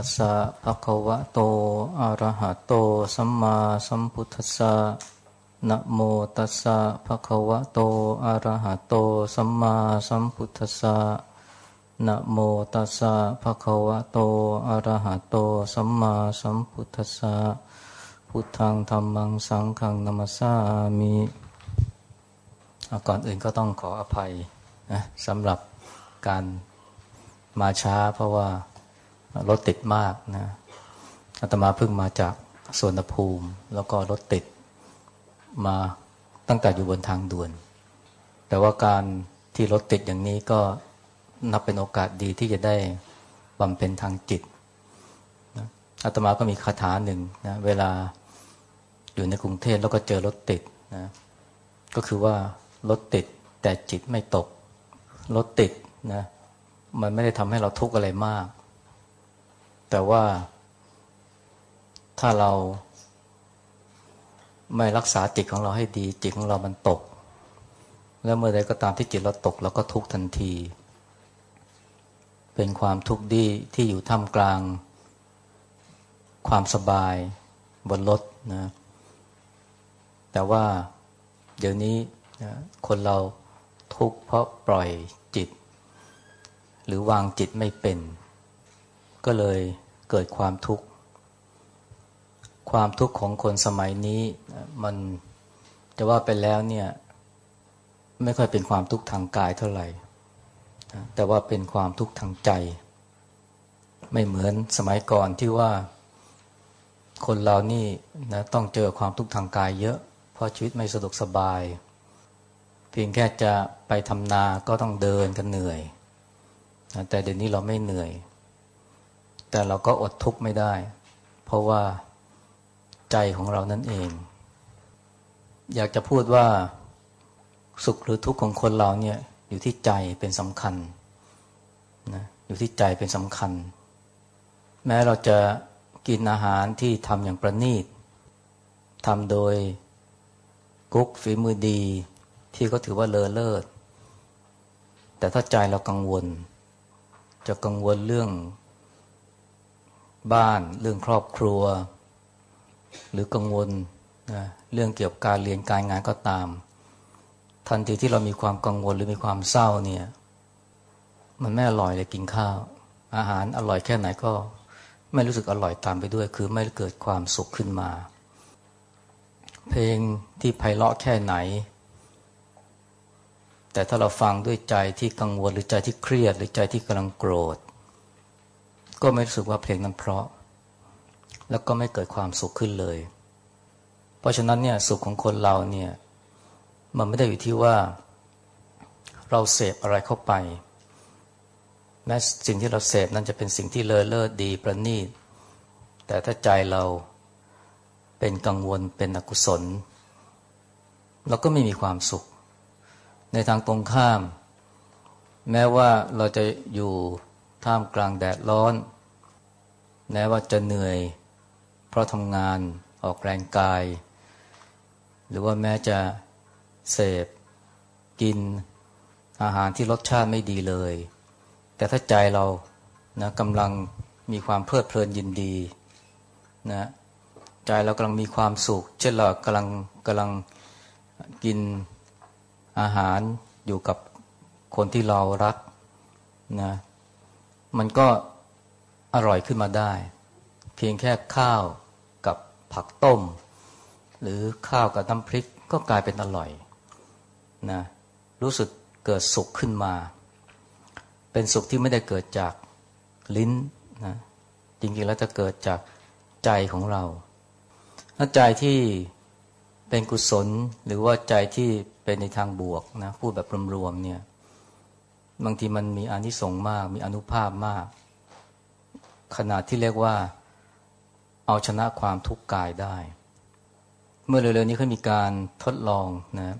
ตัสสะภะคะวะโต อะระหะโต สัมมาสัมพุทธัสสะ นะโมตัสสะภะคะวะโต อะระหะโต สัมมาสัมพุทธัสสะ นะโมตัสสะภะคะวะโต อะระหะโต สัมมาสัมพุทธัสสะ พุทธังธรรมังสังฆังนัมสสามิก่อนอื่นก็ต้องขออภัยนะสำหรับการมาช้าเพราะว่า รถติดมากนะอาตมาเพิ่งมาจากสวนภูมิ แล้วก็รถติดมาตั้งแต่อยู่บนทางด่วน แต่ว่าการที่รถติดอย่างนี้ก็นับเป็นโอกาสดีที่จะได้บำเพ็ญทางจิตนะอาตมาก็มีคาถาหนึ่งนะเวลาอยู่ในกรุงเทพแล้วก็เจอรถติดนะก็คือว่ารถติดแต่จิตไม่ตก รถติดนะมันไม่ได้ทำให้เราทุกข์อะไรมาก แต่ว่า ถ้าเราไม่รักษาจิตของเราให้ดี จิตของเรามันตก แล้วเมื่อใดก็ตามที่จิตเราตกเราก็ทุกทันที เป็นความทุกข์ดีที่อยู่ท่ามกลาง ความสบายบนรถนะแต่ว่าเดี๋ยวนี้นะคนเราทุกข์เพราะปล่อยจิต หรือวางจิตไม่เป็น ก็เลย เกิดความทุกข์ ความทุกข์ของคนสมัยนี้มันจะว่าไปแล้วเนี่ย ไม่ค่อยเป็นความทุกข์ทางกายเท่าไหร่ แต่ว่าเป็นความทุกข์ทางใจ ไม่เหมือนสมัยก่อนที่ว่าคนเรานี่นะต้องเจอความทุกข์ทางกายเยอะ เพราะชีวิตไม่สะดวกสบาย เพียงแค่จะไปทำนาก็ต้องเดินกันเหนื่อย แต่เดี๋ยวนี้เราไม่เหนื่อย แต่เราก็อดทุกข์ไม่ได้ เพราะว่าใจของเรานั่นเอง อยากจะพูดว่าสุขหรือทุกข์ของคนเราเนี่ยอยู่ที่ใจเป็นสำคัญนะอยู่ที่ใจเป็นสำคัญ แม้เราจะกินอาหารที่ทำอย่างประณีตทำโดยกุ๊กฝีมือดี ที่เขาถือว่าเลอเลิศแต่ถ้าใจเรากังวล จะกังวลเรื่อง บ้าน เรื่องครอบครัว หรือกังวลนะเรื่องเกี่ยวกับการเรียนการงานก็ตาม ทันทีที่เรามีความกังวลหรือมีความเศร้าเนี่ย มันไม่อร่อยเลยกินข้าว อาหารอร่อยแค่ไหนก็ไม่รู้สึกอร่อยตามไปด้วย คือไม่เกิดความสุขขึ้นมา เพลงที่ไพเราะแค่ไหน แต่ถ้าเราฟังด้วยใจที่กังวลหรือใจที่เครียด หรือใจที่กำลังโกรธ ก็ไม่รู้สึกว่าเพลงนั้นเพราะ แล้วก็ไม่เกิดความสุขขึ้นเลย เพราะฉะนั้นเนี่ยสุขของคนเราเนี่ยมันไม่ได้อยู่ที่ว่า เราเสพอะไรเข้าไป แม้สิ่งที่เราเสพนั้นจะเป็นสิ่งที่เลอเลิศดีประณีตแต่ถ้าใจเราเป็นกังวลเป็นอกุศล เราก็ไม่มีความสุข ในทางตรงข้าม แม้ว่าเราจะอยู่ ท่ามกลางแดดร้อน แม้ว่าจะเหนื่อย เพราะทำงานออกแรงกาย หรือว่าแม้จะเสพ กินอาหารที่รสชาติไม่ดีเลย แต่ถ้าใจเรานะกำลังมีความเพลิดเพลินยินดีนะใจเรากำลังมีความสุข เช่นเรากำลังกำลังกินอาหารอยู่กับคนที่เรารักนะ มันก็อร่อยขึ้นมาได้ เพียงแค่ข้าวกับผักต้ม หรือข้าวกับน้ำพริกก็กลายเป็นอร่อยนะรู้สึกเกิดสุขขึ้นมา เป็นสุขที่ไม่ได้เกิดจากลิ้นนะจริงๆแล้วจะเกิดจากใจของเราถ้าใจที่เป็นกุศลหรือว่าใจที่เป็นในทางบวกนะพูดแบบรวมๆเนี่ย บางทีมันมีอานิสงส์มาก มีอนุภาพมาก ขนาดที่เรียกว่า เอาชนะความทุกข์กายได้ เมื่อเร็วๆนี้เขามีการทดลองนะ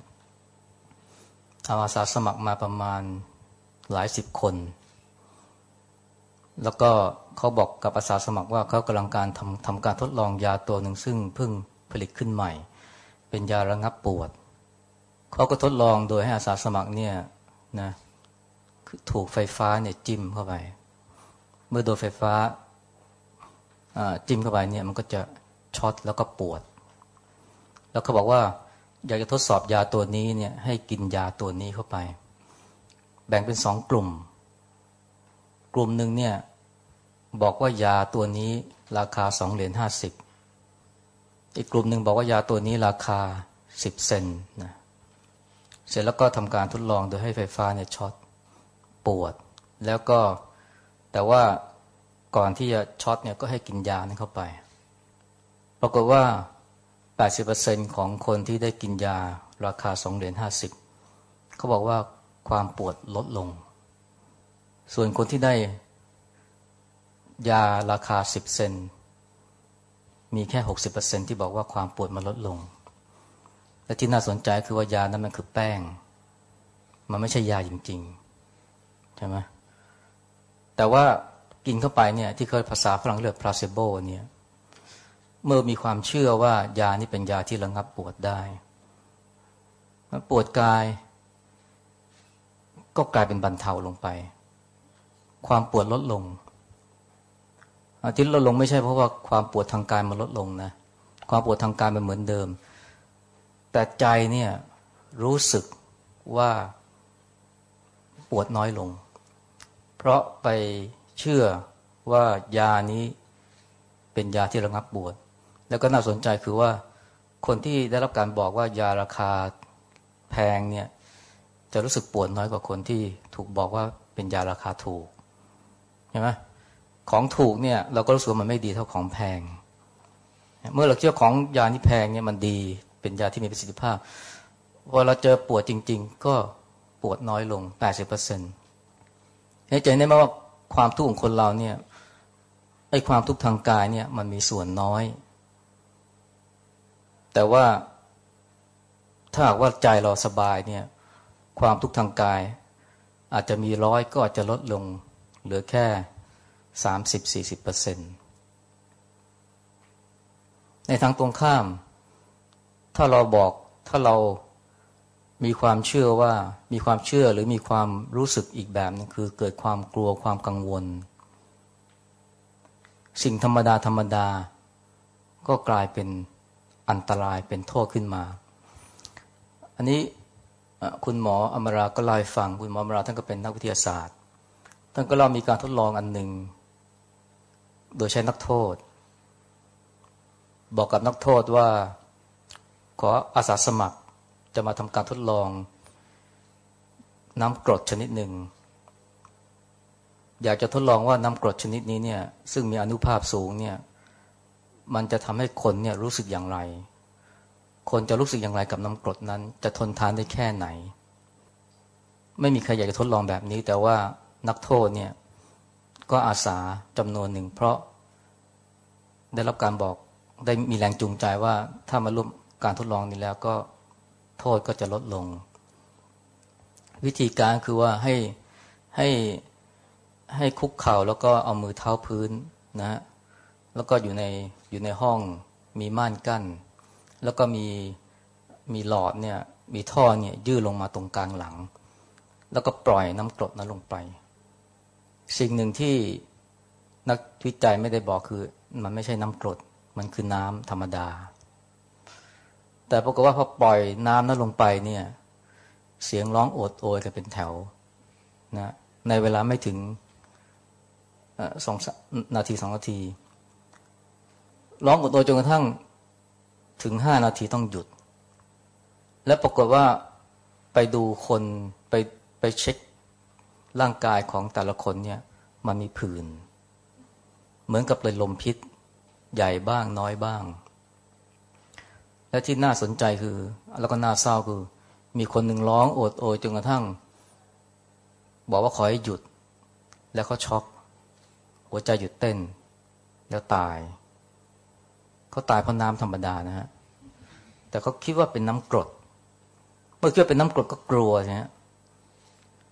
เอาอาสาสมัครมาประมาณหลายสิบคน แล้วก็เขาบอกกับอาสาสมัครว่าเขากำลังการทำทำการทดลองยาตัวหนึ่งซึ่งเพิ่งผลิตขึ้นใหม่ เป็นยาระงับปวด เขาก็ทดลองโดยให้อาสาสมัครเนี่ยนะ ถูกไฟฟ้าเนี่ยจิ้มเข้าไป เมื่อโดนไฟฟ้าจิ้มเข้าไปเนี่ยมันก็จะช็อตแล้วก็ปวด แล้วเขาบอกว่า อยากจะทดสอบยาตัวนี้เนี่ย ให้กินยาตัวนี้เข้าไป แบ่งเป็นสองกลุ่ม กลุ่มหนึ่งเนี่ย บอกว่ายาตัวนี้ราคาสองเหรียญห้าสิบอีกกลุ่มหนึ่งบอกว่ายาตัวนี้ราคาสิบเซนนะเสร็จแล้วก็ทำการทดลองโดยให้ไฟฟ้าเนี่ยช็อต ปวด แล้วก็แต่ว่าก่อนที่จะช็อตเนี่ยก็ให้กินยานั้นเข้าไป ปรากฏว่า 80%ของคนที่ได้กินยาราคา2เหรียญ50 เขาบอกว่าความปวดลดลง ส่วนคนที่ได้ยาราคา 10 เซน มีแค่ 60%ที่บอกว่าความปวดมันลดลง และที่น่าสนใจคือว่ายานั้นมันคือแป้ง มันไม่ใช่ยาจริง ๆ ใช่ไหมแต่ว่ากินเข้าไปเนี่ย ที่เคยภาษาฝรั่งเรียกพลาเซโบเนี่ย เมื่อมีความเชื่อว่ายานี้เป็นยาที่ระงับปวดได้ ปวดกาย ก็กลายเป็นบรรเทาลงไป ความปวดลดลงที่ลดลงไม่ใช่เพราะว่าความปวดทางกายมันลดลงนะ ความปวดทางกายมันเหมือนเดิม แต่ใจเนี่ยรู้สึกว่าปวดน้อยลง เพราะไปเชื่อว่ายานี้เป็นยาที่ระงับปวด แล้วก็น่าสนใจคือว่าคนที่ได้รับการบอกว่ายาราคาแพงเนี่ยจะรู้สึกปวดน้อยกว่าคนที่ถูกบอกว่าเป็นยาราคาถูกใช่ไหมของถูกเนี่ยเราก็รู้สึกมันไม่ดีเท่าของแพง เมื่อเราเชื่อของยาที่แพงเนี่ยมันดีเป็นยาที่มีประสิทธิภาพพอเราเจอปวดจริง ๆ ก็ปวดน้อยลง 80%เปอร์เซ็นต์ ให้ใจได้ไหมว่าความทุกข์ของคนเราเนี่ยไอ้ความทุกข์ทางกายเนี่ย มันมีส่วนน้อย แต่ว่าถ้าหากว่าใจเราสบายเนี่ย ความทุกข์ทางกาย อาจจะมีร้อยก็อาจจะลดลงเหลือแค่สามสิบสี่สิบเปอร์เซ็นต์ในทางตรงข้าม ถ้าเราบอกถ้าเรา มีความเชื่อว่ามีความเชื่อหรือมีความรู้สึกอีกแบบนึงคือเกิดความกลัวความกังวล สิ่งธรรมดาธรรมดา ก็กลายเป็นอันตรายเป็นโทษขึ้นมา อันนี้คุณหมออมราก็เล่าให้ฟังคุณหมออมราท่านก็เป็นนักวิทยาศาสตร์ท่านก็เล่ามีการทดลองอันหนึ่งโดยใช้นักโทษ บอกกับนักโทษว่า ขออาสาสมัคร จะมาทำการทดลอง น้ำกรดชนิดหนึ่ง อยากจะทดลองว่าน้ำกรดชนิดนี้เนี่ย ซึ่งมีอนุภาพสูงเนี่ย มันจะทำให้คนเนี่ยรู้สึกอย่างไร คนจะรู้สึกอย่างไรกับน้ำกรดนั้น จะทนทานได้แค่ไหน ไม่มีใครอยากจะทดลองแบบนี้ แต่ว่านักโทษเนี่ย ก็อาสาจำนวนหนึ่ง เพราะได้รับการบอกได้มีแรงจูงใจว่าถ้ามาร่วมการทดลองนี้แล้วก็ โทษก็จะลดลง วิธีการคือว่าให้ให้ให้คุกเข่าแล้วก็เอามือเท้าพื้นนะฮะแล้วก็อยู่ในอยู่ในห้องมีม่านกั้น แล้วก็มีมีหลอดเนี่ย มีท่อเนี่ยยื่นลงมาตรงกลางหลัง แล้วก็ปล่อยน้ำกรดนั้นลงไป สิ่งหนึ่งที่นักวิจัยไม่ได้บอกคือ มันไม่ใช่น้ำกรด มันคือน้ำธรรมดา แต่ปรากฏว่าพอปล่อยน้ำนั้นลงไปเนี่ย เสียงร้องโอดโอยกันเป็นแถวนะในเวลาไม่ถึงสองนาทีสองนาที ร้องโอดโอยจนกระทั่งถึงห้านาทีต้องหยุด และปรากฏว่าไปดูคนไปไปเช็คร่างกายของแต่ละคนเนี่ย มันมีผื่น เหมือนกับเลยลมพิษใหญ่บ้างน้อยบ้าง และที่น่าสนใจคือ แล้วก็น่าเศร้าคือ มีคนหนึ่งร้องโอดโอยจนกระทั่ง บอกว่าขอให้หยุด แล้วเขาช็อก หัวใจหยุดเต้น แล้วตาย เขาตายเพราะน้ำธรรมดานะฮะ แต่เขาคิดว่าเป็นน้ำกรด เมื่อคิดว่าเป็นน้ำกรดก็กลัวใช่ไหม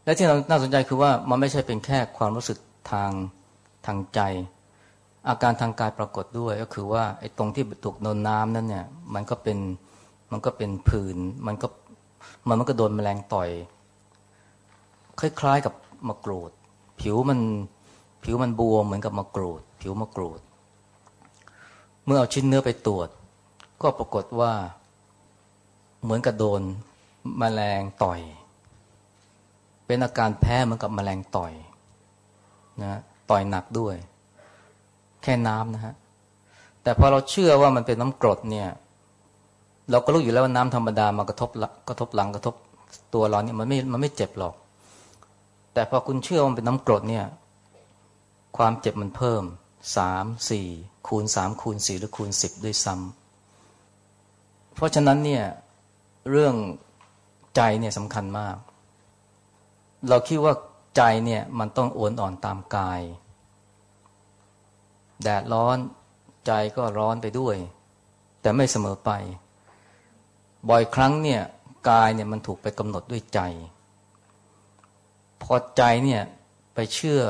และที่น่าสนใจคือว่ามันไม่ใช่เป็นแค่ความรู้สึกทางทางใจ อาการทางกายปรากฏด้วยก็คือว่าไอ้ตรงที่ถูกโดนน้ำนั้นเนี่ย มันก็เป็นมันก็เป็นผื่นมันก็มันมันก็โดนแมลงต่อย คล้ายๆกับมะกรูด ผิวมันผิวมันบวมเหมือนกับมะกรูด ผิวมะกรูด เมื่อเอาชิ้นเนื้อไปตรวจ ก็ปรากฏว่า เหมือนกับโดนมแมลงต่อย เป็นอาการแพ้เหมือนกับมแมลงต่อยนะต่อยหนักด้วย ค่น้ำนะฮะแต่พอเราเชื่อว่ามันเป็นน้ำกรดเนี่ย เราก็รู้อยู่แล้วว่าน้ำธรรมดามากระทบกระทบหลังกระทบตัวเราเนี่ยมันไม่มันไม่เจ็บหรอก แต่พอคุณเชื่อว่ามันเป็นน้ำกรดเนี่ย ความเจ็บมันเพิ่มสามสี่คูณสามคูณสี่หรือคูณสิบด้วยซ้ำเพราะฉะนั้นเนี่ยเรื่องใจเนี่ยสำคัญมาก เราคิดว่าใจเนี่ยมันต้องโอนอ่อนตามกาย แดดร้อนใจก็ร้อนไปด้วย แต่ไม่เสมอไป บ่อยครั้งเนี่ยกายเนี่ยมันถูกไปกำหนดด้วยใจ พอใจเนี่ยไปเชื่อ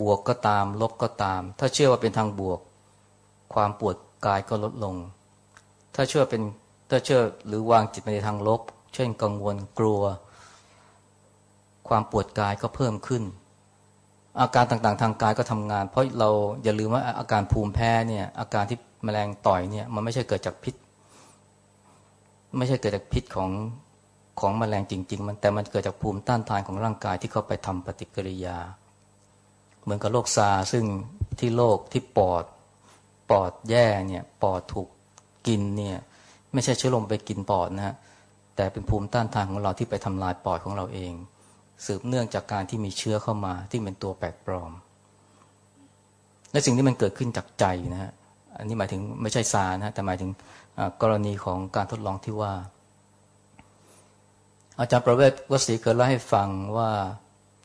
บวกก็ตาม ลบก็ตาม ถ้าเชื่อว่าเป็นทางบวก ความปวดกายก็ลดลง ถ้าเชื่อเป็นถ้าเชื่อหรือวางจิตไปในทางลบ เช่นกังวลกลัว ความปวดกายก็เพิ่มขึ้น อาการต่างๆ ทางกายก็ทำงาน เพราะเราอย่าลืมว่าอาการภูมิแพ้เนี่ย อาการที่แมลงต่อยเนี่ยมันไม่ใช่เกิดจากพิษ ไม่ใช่เกิดจากพิษของของแมลงจริง ๆ มันแต่มันเกิดจากภูมิต้านทานของร่างกายที่เขาไปทำปฏิกิริยา เหมือนกับโรคซาซึ่งที่โรคที่ปอดปอดแย่เนี่ยปอดถูกกินเนี่ย ไม่ใช่เชื้อลมไปกินปอดนะฮะแต่เป็นภูมิต้านทานของเราที่ไปทำลายปอดของเราเอง สืบเนื่องจากการที่มีเชื้อเข้ามาที่เป็นตัวแปลกปลอม และสิ่งที่มันเกิดขึ้นจากใจนะฮะอันนี้หมายถึงไม่ใช่ซานะแต่หมายถึงกรณีของการทดลองที่ว่า อาจารย์ประเวศวสีเคยเล่าให้ฟังว่า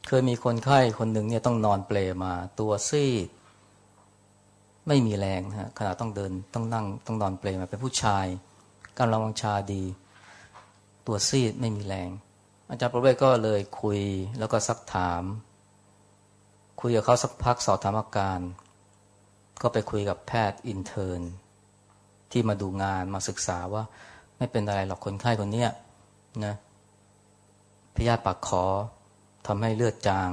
เคยมีคนไข้คนหนึ่งเนี่ยต้องนอนเปลมาตัวซีดไม่มีแรงนะฮะขณะต้องเดินต้องนั่งต้องนอนเปลมาเป็นผู้ชายกำลังวังชาดี ตัวซีดไม่มีแรง อาจารย์ประเวศก็เลยคุยแล้วก็ซักถาม คุยกับเขาสักพักสอบถามอาการ ก็ไปคุยกับแพทย์อินเทอร์นที่มาดูงานมาศึกษาว่าไม่เป็นอะไรหรอกคนไข้คนนี้นะพยาธิปากคอทำให้เลือดจาง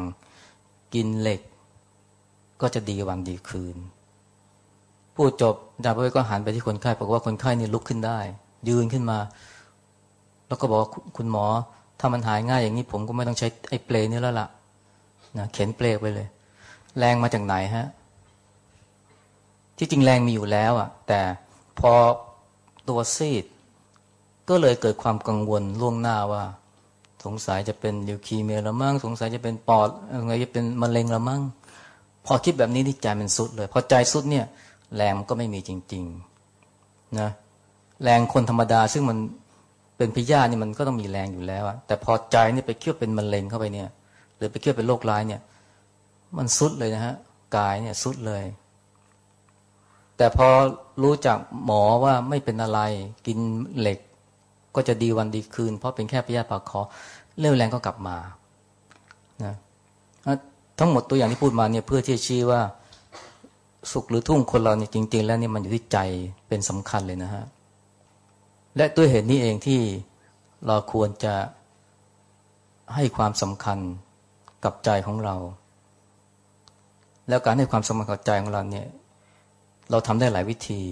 กินเหล็ก ก็จะดีวันดีคืน พูดจบอาจารย์ประเวศก็หันไปที่คนไข้บอกว่าคนไข้นี่ลุกขึ้นได้ ยืนขึ้นมา แล้วก็บอกคุณหมอ ถ้ามันหายง่ายอย่างนี้ผมก็ไม่ต้องใช้ไอ้เปลนี่แล้วล่ะนะเข็นเปลไปเลย แรงมาจากไหนฮะ ที่จริงแรงมีอยู่แล้วอะ แต่พอตัวซีด ก็เลยเกิดความกังวลล่วงหน้าว่า สงสัยจะเป็นลิวคีเมียละมั่งสงสัยจะเป็นปอดอะไรจะเป็นมะเร็งละมั่งพอคิดแบบนี้ที่ใจมันสุดเลย พอใจสุดเนี่ย แรงก็ไม่มีจริง ๆ นะแรงคนธรรมดาซึ่งมัน เป็นพิยานี่มันก็ต้องมีแรงอยู่แล้วอะแต่พอใจนี่ไปเคี่ยวเป็นมะเร็งเข้าไปเนี่ย หรือไปเคี่ยวเป็นโรคร้ายเนี่ย มันสุดเลยนะฮะกายเนี่ยสุดเลย แต่พอรู้จักหมอว่าไม่เป็นอะไรกินเหล็ก ก็จะดีวันดีคืน เพราะเป็นแค่พิยาปากคอเรื่องแรงก็กลับมานะทั้งหมดตัวอย่างที่พูดมาเนี่ยเพื่อที่จะชี้ว่า สุขหรือทุกข์คนเราเนี่ยจริง ๆ แล้วเนี่ยมันอยู่ที่ใจเป็นสำคัญเลยนะฮะ และด้วยเหตุนี้เองที่เราควรจะให้ความสำคัญกับใจของเรา แล้วการให้ความสำคัญกับใจของเราเนี่ย เราทำได้หลายวิธี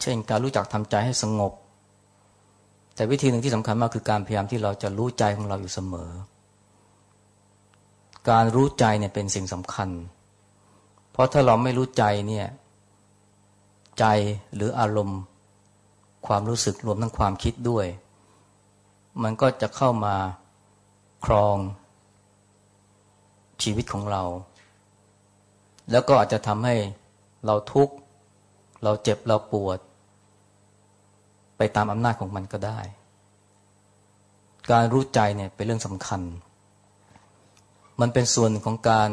เช่นการรู้จักทำใจให้สงบ แต่วิธีหนึ่งที่สำคัญมากคือการพยายามที่เราจะรู้ใจของเราอยู่เสมอ การรู้ใจเนี่ยเป็นสิ่งสำคัญ เพราะถ้าเราไม่รู้ใจเนี่ย ใจหรืออารมณ์ ความรู้สึกรวมทั้งความคิดด้วย มันก็จะเข้ามาครองชีวิตของเรา แล้วก็อาจจะทำให้เราทุกข์เราเจ็บเราปวด ไปตามอำนาจของมันก็ได้ การรู้ใจเนี่ยเป็นเรื่องสำคัญ มันเป็นส่วนของการ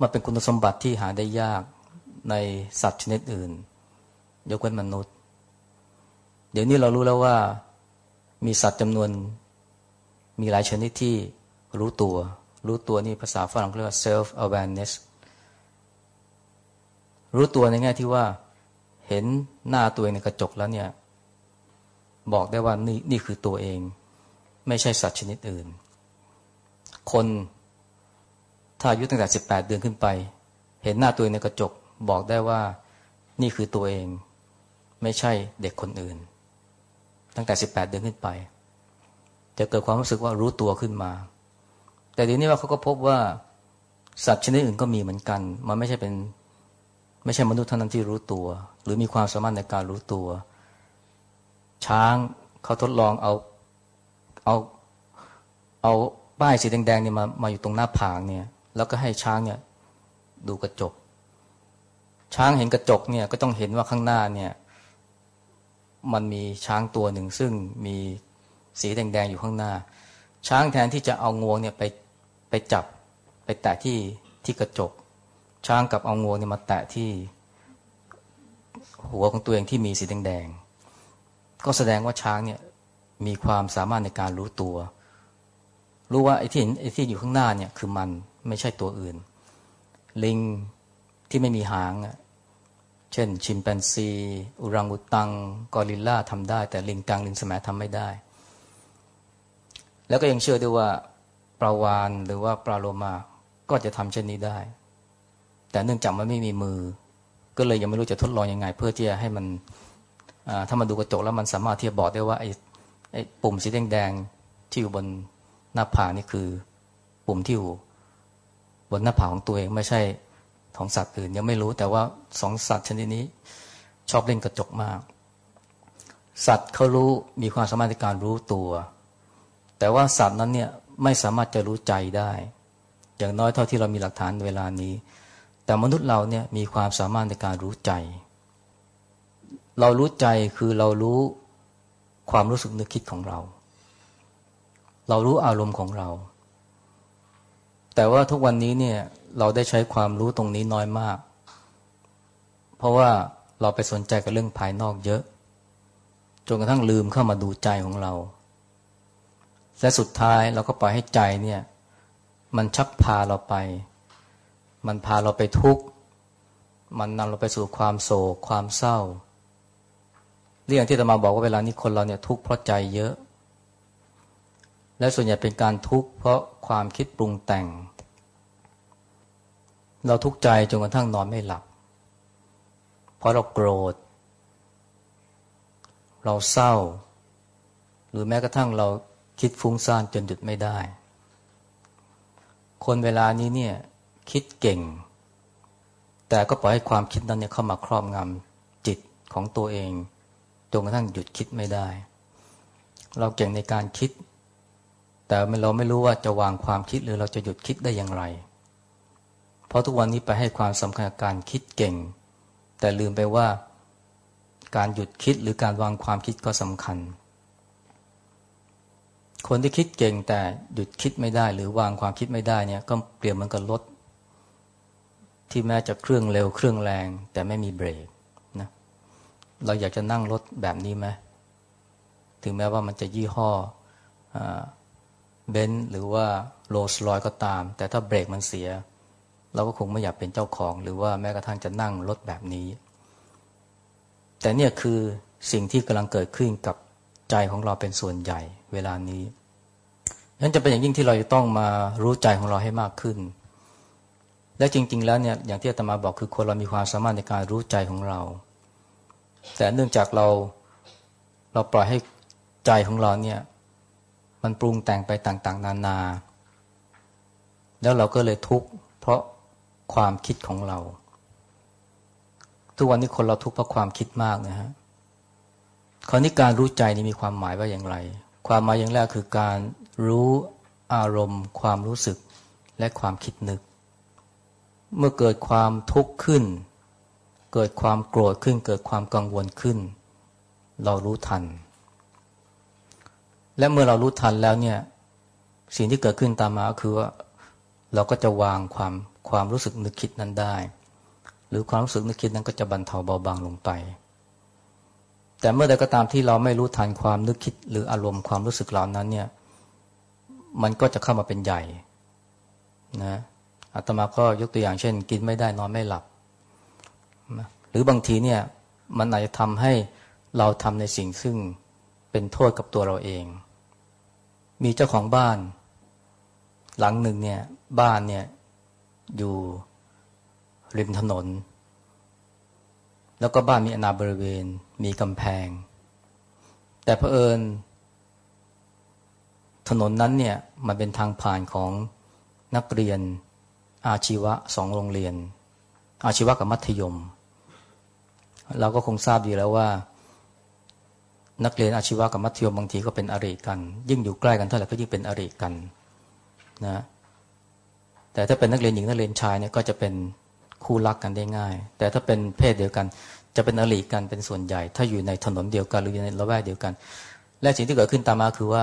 มันเป็นคุณสมบัติที่หาได้ยากในสัตว์ชนิดอื่น ยกเว้นมนุษย์ เดี๋ยวนี้เรารู้แล้วว่ามีสัตว์จำนวน มีหลายชนิดที่รู้ตัว รู้ตัวนี่ภาษาฝรั่งเรียกว่า self awareness รู้ตัวในแง่ที่ว่า เห็นหน้าตัวเองในกระจกแล้วเนี่ย บอกได้ว่านี่นี่คือตัวเอง ไม่ใช่สัตว์ชนิดอื่น คนถ้าอายุตั้งแต่สิบแปดเดือนขึ้นไป เห็นหน้าตัวเองในกระจก บอกได้ว่านี่คือตัวเอง ไม่ใช่เด็กคนอื่น ตั้งแต่สิบแปดเดือนขึ้นไป จะเกิดความรู้สึกว่ารู้ตัวขึ้นมา แต่เดี๋ยวนี้ว่าเขาก็พบว่าสัตว์ชนิดอื่นก็มีเหมือนกัน มันไม่ใช่เป็น ไม่ใช่มนุษย์เท่านั้นที่รู้ตัว หรือมีความสามารถในการรู้ตัว ช้างเขาทดลองเอาเอาเอาป้ายสีแดงๆเนี่ยมามาอยู่ตรงหน้าผากเนี่ย แล้วก็ให้ช้างเนี่ย ดูกระจก ช้างเห็นกระจกเนี่ยก็ต้องเห็นว่าข้างหน้าเนี่ย มันมีช้างตัวหนึ่ง ซึ่งมีสีแดงๆอยู่ข้างหน้า ช้างแทนที่จะเอางวงเนี่ยไปไปจับไปแตะที่ที่กระจก ช้างกับเอางวงเนี่ยมาแตะที่ หัวของตัวเองที่มีสีแดงๆก็แสดงว่าช้างเนี่ยมีความสามารถในการรู้ตัว รู้ว่าไอ้ที่ไอ้ที่อยู่ข้างหน้าเนี่ยคือมันไม่ใช่ตัวอื่น ลิงที่ไม่มีหาง เช่น ชิมแปนซี อุรังอุตัง กอริลลาทำได้ แต่ลิงกังลิงสมัยทำไม่ได้ แล้วก็ยังเชื่อด้วยว่าปลาวานหรือว่าปลาโลมาก็จะทำเช่นนี้ได้ แต่เนื่องจากมันไม่มีมือ ก็เลยยังไม่รู้จะทดลองยังไง เพื่อที่จะให้มันถ้ามันดูกระจกแล้วมันสามารถที่จะบอกได้ว่าไอ้ไอ้ปุ่มสีแดงแดงที่อยู่บนหน้าผานี่คือ ปุ่มที่อยู่บนหน้าผากของตัวเองไม่ใช่ ของสัตว์อื่นยังไม่รู้แต่ว่าสองสัตว์ชนิดนี้ ชอบเล่นกระจกมาก สัตว์เขารู้มีความสามารถในการรู้ตัว แต่ว่าสัตว์นั้นเนี่ยไม่สามารถจะรู้ใจได้ อย่างน้อยเท่าที่เรามีหลักฐานเวลานี้ แต่มนุษย์เราเนี่ยมีความสามารถในการรู้ใจ เรารู้ใจคือเรารู้ความรู้สึกนึกคิดของเรา เรารู้อารมณ์ของเรา แต่ว่าทุกวันนี้เนี่ย เราได้ใช้ความรู้ตรงนี้น้อยมาก เพราะว่าเราไปสนใจกับเรื่องภายนอกเยอะ จนกระทั่งลืมเข้ามาดูใจของเรา และสุดท้ายเราก็ปล่อยให้ใจเนี่ย มันชักพาเราไป มันพาเราไปทุกข์ มันนำเราไปสู่ความโศก ความเศร้า เรื่องที่ตมาบอกว่าเวลานี้คนเราเนี่ยทุกข์เพราะใจเยอะ และส่วนใหญ่เป็นการทุกข์เพราะความคิดปรุงแต่ง เราทุกข์ใจจนกระทั่งนอนไม่หลับ เพราะเราโกรธ เราเศร้า หรือแม้กระทั่งเราคิดฟุ้งซ่านจนหยุดไม่ได้ คนเวลานี้เนี่ยคิดเก่ง แต่ก็ปล่อยให้ความคิดนั้นเนี่ยเข้ามาครอบงำจิตของตัวเองจนกระทั่งหยุดคิดไม่ได้ เราเก่งในการคิด แต่เราไม่รู้ว่าจะวางความคิดหรือเราจะหยุดคิดได้อย่างไร ราะทุกวันนี้ไปให้ความสำคัญกับการคิดเก่ง แต่ลืมไปว่าการหยุดคิดหรือการวางความคิดก็สำคัญ คนที่คิดเก่งแต่หยุดคิดไม่ได้ หรือวางความคิดไม่ได้เนี่ยก็เปรียบเหมือนกับรถที่แม้จะเครื่องเร็วเครื่องแรง แต่ไม่มีเบรกนะเราอยากจะนั่งรถแบบนี้ไหมถึงแม้ว่ามันจะยี่ห้อเบนซ์หรือว่าโรลส์รอยก็ตาม แต่ถ้าเบรกมันเสีย เราก็คงไม่อยากเป็นเจ้าของ หรือว่าแม้กระทั่งจะนั่งรถแบบนี้ แต่เนี่ยคือสิ่งที่กำลังเกิดขึ้นกับใจของเราเป็นส่วนใหญ่เวลานี้นั้นจะเป็นอย่างยิ่งที่เราจะต้องมารู้ใจของเราให้มากขึ้น และจริง ๆ แล้วเนี่ยอย่างที่อาตมาบอกคือคนเรามีความสามารถในการรู้ใจของเรา แต่เนื่องจากเราเราปล่อยให้ใจของเราเนี่ยมันปรุงแต่งไปต่าง ๆ นานา แล้วเราก็เลยทุกข์เพราะ ความคิดของเรา ทุกวันนี้คนเราทุกข์เพราะความคิดมากนะฮะคราวนี้การรู้ใจนี่มีความหมายว่าอย่างไร ความหมายอย่างแรกคือการรู้อารมณ์ ความรู้สึกและความคิดนึก เมื่อเกิดความทุกข์ขึ้น เกิดความโกรธขึ้น เกิดความกังวลขึ้น เรารู้ทัน และเมื่อเรารู้ทันแล้วเนี่ยสิ่งที่เกิดขึ้นตามมาคือว่า เราก็จะวางความ ความรู้สึกนึกคิดนั้นได้ หรือความรู้สึกนึกคิดนั้นก็จะบรรเทาเบาบางลงไป แต่เมื่อใดก็ตามที่เราไม่รู้ทันความนึกคิด หรืออารมณ์ความรู้สึกเหล่านั้นเนี่ยมันก็จะเข้ามาเป็นใหญ่นะอาตมาก็ยกตัวอย่างเช่น กินไม่ได้นอนไม่หลับ หรือบางทีเนี่ยมันอาจจะทำให้เราทำในสิ่งซึ่งเป็นโทษกับตัวเราเอง มีเจ้าของบ้าน หลังหนึ่งเนี่ยบ้านเนี่ย อยู่ริมถนน แล้วก็บ้านมีอนาบริเวณ มีกำแพง แต่เผอิญ ถนนนั้นเนี่ยมันเป็นทางผ่านของนักเรียนอาชีวะสองโรงเรียน อาชีวะกับมัธยม เราก็คงทราบดีแล้วว่า นักเรียนอาชีวะกับมัธยมบางทีก็เป็นอริกัน ยิ่งอยู่ใกล้กันเท่าไหร่ก็ยิ่งเป็นอริกันนะ แต่ถ้าเป็นนักเรียนหญิงนักเรียนชายเนี่ยก็จะเป็นคู่รักกันได้ง่าย แต่ถ้าเป็นเพศเดียวกัน จะเป็นอริกันเป็นส่วนใหญ่ ถ้าอยู่ในถนนเดียวกันหรืออยู่ในละแวกเดียวกัน และสิ่งที่เกิดขึ้นตามมาคือว่า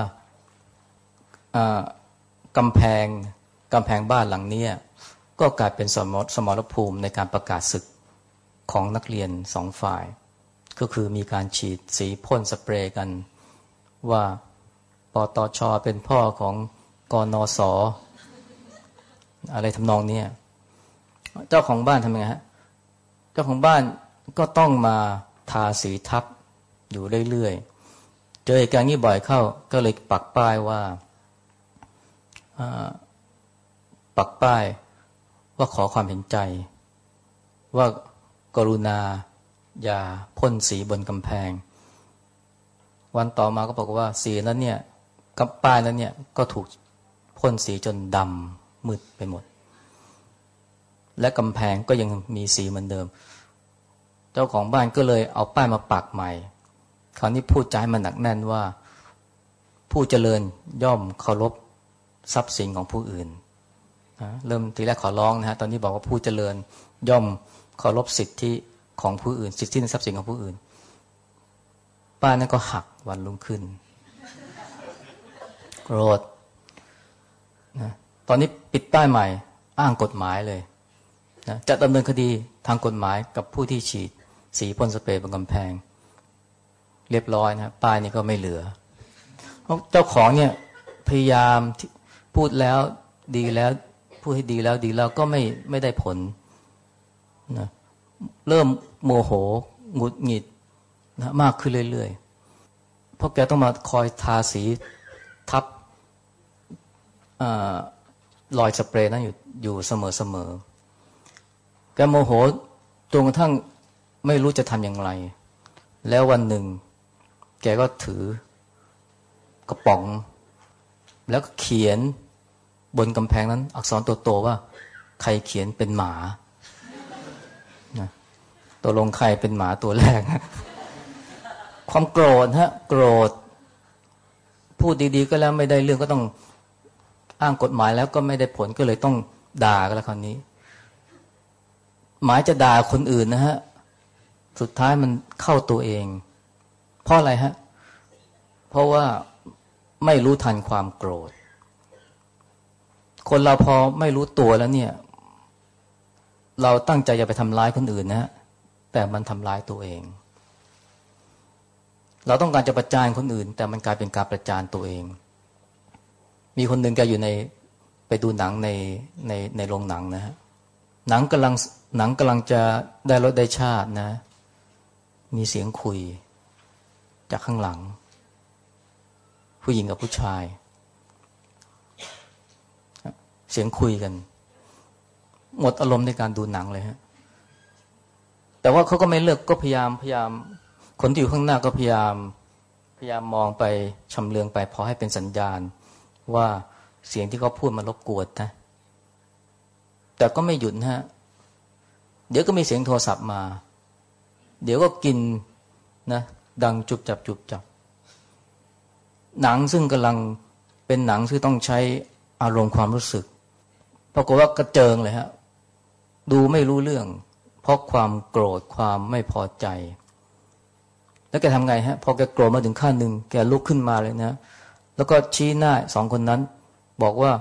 กำแพงกำแพงบ้านหลังนี้ก็กลายเป็นสมรสมรภูมิในการประกาศศึกของนักเรียนสองฝ่าย ก็คือมีการฉีดสีพ่นสเปรย์กันว่าปตชเป็นพ่อของกนส อะไรทำนองนี้เจ้าของบ้านทำยังไงฮะ เจ้าของบ้านก็ต้องมาทาสีทับอยู่เรื่อยๆ เจอเหตุการณ์นี้บ่อยเข้า ก็เลยปักป้ายว่าปักป้ายว่าขอความเห็นใจ ว่ากรุณาอย่าพ่นสีบนกำแพง วันต่อมาก็บอกว่าสีนั้นเนี่ยกับป้ายนั้นเนี่ยก็ถูกพ่นสีจนดำ มืดไปหมด และกำแพงก็ยังมีสีเหมือนเดิม เจ้าของบ้านก็เลยเอาป้ายมาปักใหม่ คราวนี้พูดใจมันหนักแน่นว่า ผู้เจริญย่อมเคารพทรัพย์สินของผู้อื่นเริ่มทีแรกขอร้องนะฮะตอนนี้บอกว่าผู้เจริญย่อมเคารพสิทธิของผู้อื่น สิทธิในทรัพย์สินของผู้อื่น ป้านั่นก็หักวันรุ่งขึ้นโกรธ ตอนนี้ปิดป้ายใหม่อ้างกฎหมายเลยนะจะดำเนินคดีทางกฎหมายกับผู้ที่ฉีด สีพ่นสเปรย์บนกำแพง เรียบร้อยนะป้ายนี่ก็ไม่เหลือ เจ้าของเนี่ยพยายามพูดแล้วดีแล้ว พูดให้ดีแล้วดีแล้วก็ไม่ไม่ได้ผลนะเริ่มโมโหหงุดหงิดนะมากขึ้นเรื่อยๆเพราะแกต้องมาคอยทาสีทับอ่า รอยสเปรย์นั้นอยู่อยู่เสมอๆแกโมโหจนกระทั่งไม่รู้จะทำอย่างไร แล้ววันหนึ่ง แกก็ถือกระป๋อง แล้วก็เขียนบนกำแพงนั้น อักษรตัวโตว่า ใครเขียนเป็นหมาตัวลงใครเป็นหมาตัวแรก ความโกรธฮะ โกรธ พูดดีๆก็แล้วไม่ได้เรื่องก็ต้อง อ้างกฎหมายแล้วก็ไม่ได้ผลก็เลยต้องด่ากันแล้วคราวนี้ หมายจะด่าคนอื่นนะฮะ สุดท้ายมันเข้าตัวเอง เพราะอะไรฮะ เพราะว่าไม่รู้ทันความโกรธ คนเราพอไม่รู้ตัวแล้วเนี่ย เราตั้งใจจะไปทำร้ายคนอื่นนะแต่มันทำร้ายตัวเอง เราต้องการจะประจานคนอื่น แต่มันกลายเป็นการประจานตัวเอง มีคนหนึ่งแกอยู่ในไปดูหนังในในในโรงหนังนะฮะหนังกำลังหนังกำลังจะได้รสได้ชาตินะ มีเสียงคุย จากข้างหลัง ผู้หญิงกับผู้ชาย เสียงคุยกัน หมดอารมณ์ในการดูหนังเลยฮะแต่ว่าเขาก็ไม่เลิกก็พยายามพยายาม คนที่อยู่ข้างหน้าก็พยายาม พยายามมองไปชำเลืองไปพอให้เป็นสัญญาณ ว่าเสียงที่เขาพูดมันรบกวนนะ แต่ก็ไม่หยุดฮะ เดี๋ยวก็มีเสียงโทรศัพท์มา เดี๋ยวก็กินนะ ดังจุบจับจุบจับ หนังซึ่งกำลังเป็นหนังที่ต้องใช้อารมณ์ความรู้สึกปรากฏว่ากระเจิงเลยฮะ ดูไม่รู้เรื่อง เพราะความโกรธความไม่พอใจ แล้วแกทำไงฮะ พอแกโกรธมาถึงขั้นหนึ่งแกลุกขึ้นมาเลยนะ แล้วก็ชี้หน้าสองคนนั้น บอกว่า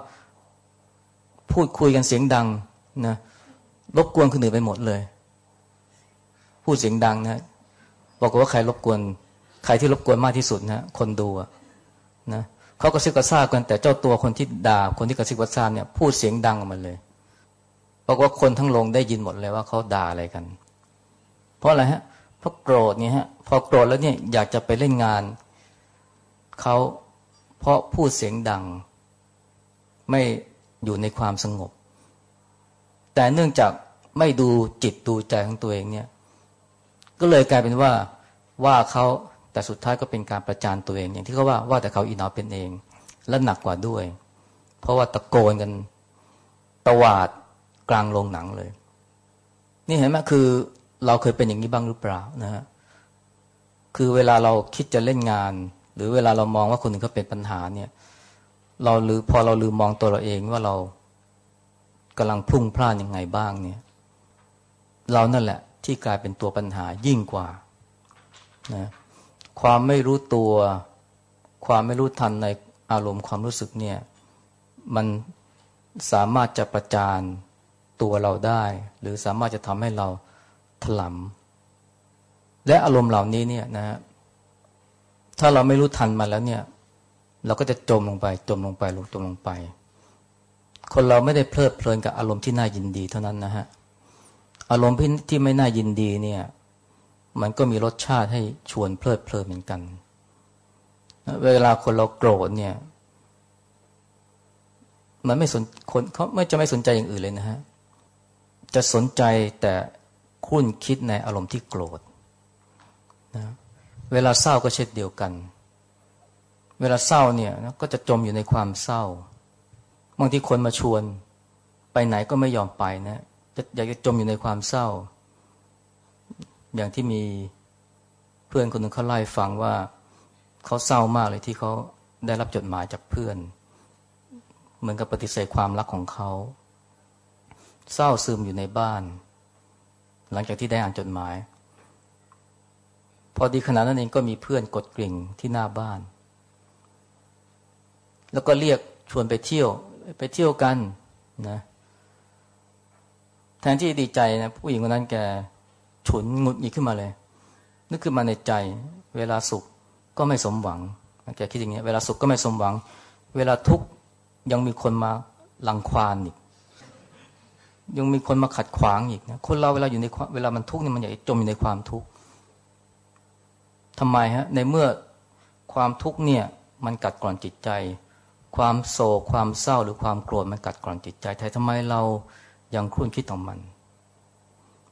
พูดคุยกันเสียงดังนะรบกวนคนอื่นไปหมดเลย พูดเสียงดังนะบอกว่าใครรบกวน ใครที่รบกวนมากที่สุดนะคนดูนะเขาก็ซิบกระซาบกันแต่เจ้าตัวคนที่ด่าคนที่กระซิบกระซาบเนี่ยพูดเสียงดังออกมาเลยบอกว่าคนทั้งโรงได้ยินหมดเลยว่าเขาด่าอะไรกัน เพราะอะไรฮะเพราะโกรธเนี่ยฮะพอโกรธแล้วเนี่ยอยากจะไปเล่นงานเขา เพราะพูดเสียงดัง ไม่อยู่ในความสงบ แต่เนื่องจากไม่ดูจิตดูใจของตัวเองเนี่ย ก็เลยกลายเป็นว่าว่าเขาแต่สุดท้ายก็เป็นการประจานตัวเอง อย่างที่เขาว่าว่าแต่เขาอีนอเป็นเอง และหนักกว่าด้วย เพราะว่าตะโกนกันตวาดกลางโรงหนังเลย นี่เห็นไหมคือเราเคยเป็นอย่างนี้บ้างหรือเปล่านะฮะคือเวลาเราคิดจะเล่นงาน หรือเวลาเรามองว่าคนอื่นเขาเป็นปัญหาเนี่ย เราลือพอเราลืมมองตัวเราเองว่าเรากำลังพุ่งพลาดยังไงบ้างเนี่ย เรานั่นแหละที่กลายเป็นตัวปัญหายิ่งกว่านะความไม่รู้ตัว ความไม่รู้ทันในอารมณ์ความรู้สึกเนี่ย มันสามารถจะประจานตัวเราได้ หรือสามารถจะทำให้เราถลำและอารมณ์เหล่านี้เนี่ยนะฮะ ถ้าเราไม่รู้ทันมันแล้วเนี่ย เราก็จะจมลงไป จมลงไปลงจมลงไป คนเราไม่ได้เพลิดเพลินกับอารมณ์ที่น่ายินดีเท่านั้นนะฮะ อารมณ์ที่ไม่น่ายินดีเนี่ย มันก็มีรสชาติให้ชวนเพลิดเพลินเหมือนกัน เวลาคนเราโกรธเนี่ย มันไม่สนคนเขาไม่จะไม่สนใจอย่างอื่นเลยนะฮะ จะสนใจแต่คุ้นคิดในอารมณ์ที่โกรธนะ เวลาเศร้าก็เช่นเดียวกัน เวลาเศร้าเนี่ยก็จะจมอยู่ในความเศร้า บางทีคนมาชวน ไปไหนก็ไม่ยอมไปนะ จะอยากจะจมอยู่ในความเศร้า อย่างที่มีเพื่อนคนหนึ่งเขาเล่าให้ฟังว่าเขาเศร้ามากเลยที่เขาได้รับจดหมายจากเพื่อน เหมือนกับปฏิเสธความรักของเขา เศร้าซึมอยู่ในบ้าน หลังจากที่ได้อ่านจดหมาย พอดีขณะนั้นเองก็มีเพื่อนกดกริ่งที่หน้าบ้าน แล้วก็เรียกชวนไปเที่ยว ไปเที่ยวกันนะ แทนที่ดีใจนะผู้หญิงคนนั้นแกฉุนงุดหงิดขึ้นมาเลย นึกขึ้นมาในใจ เวลาสุขก็ไม่สมหวังแกคิดอย่างนี้เวลาสุขก็ไม่สมหวัง เวลาทุกข์ยังมีคนมาลังควานอีกยังมีคนมาขัดขวางอีกนะคนเราเวลาอยู่ในเวลามันทุกข์เนี่ยมันอยากจมอยู่ในความทุกข์ ทำไมฮะ ในเมื่อความทุกข์เนี่ยมันกัดกร่อนจิตใจ ความโศกความเศร้าหรือความโกรธมันกัดกร่อนจิตใจแต่ทำไมเรายังคุ้นคิดขอมัน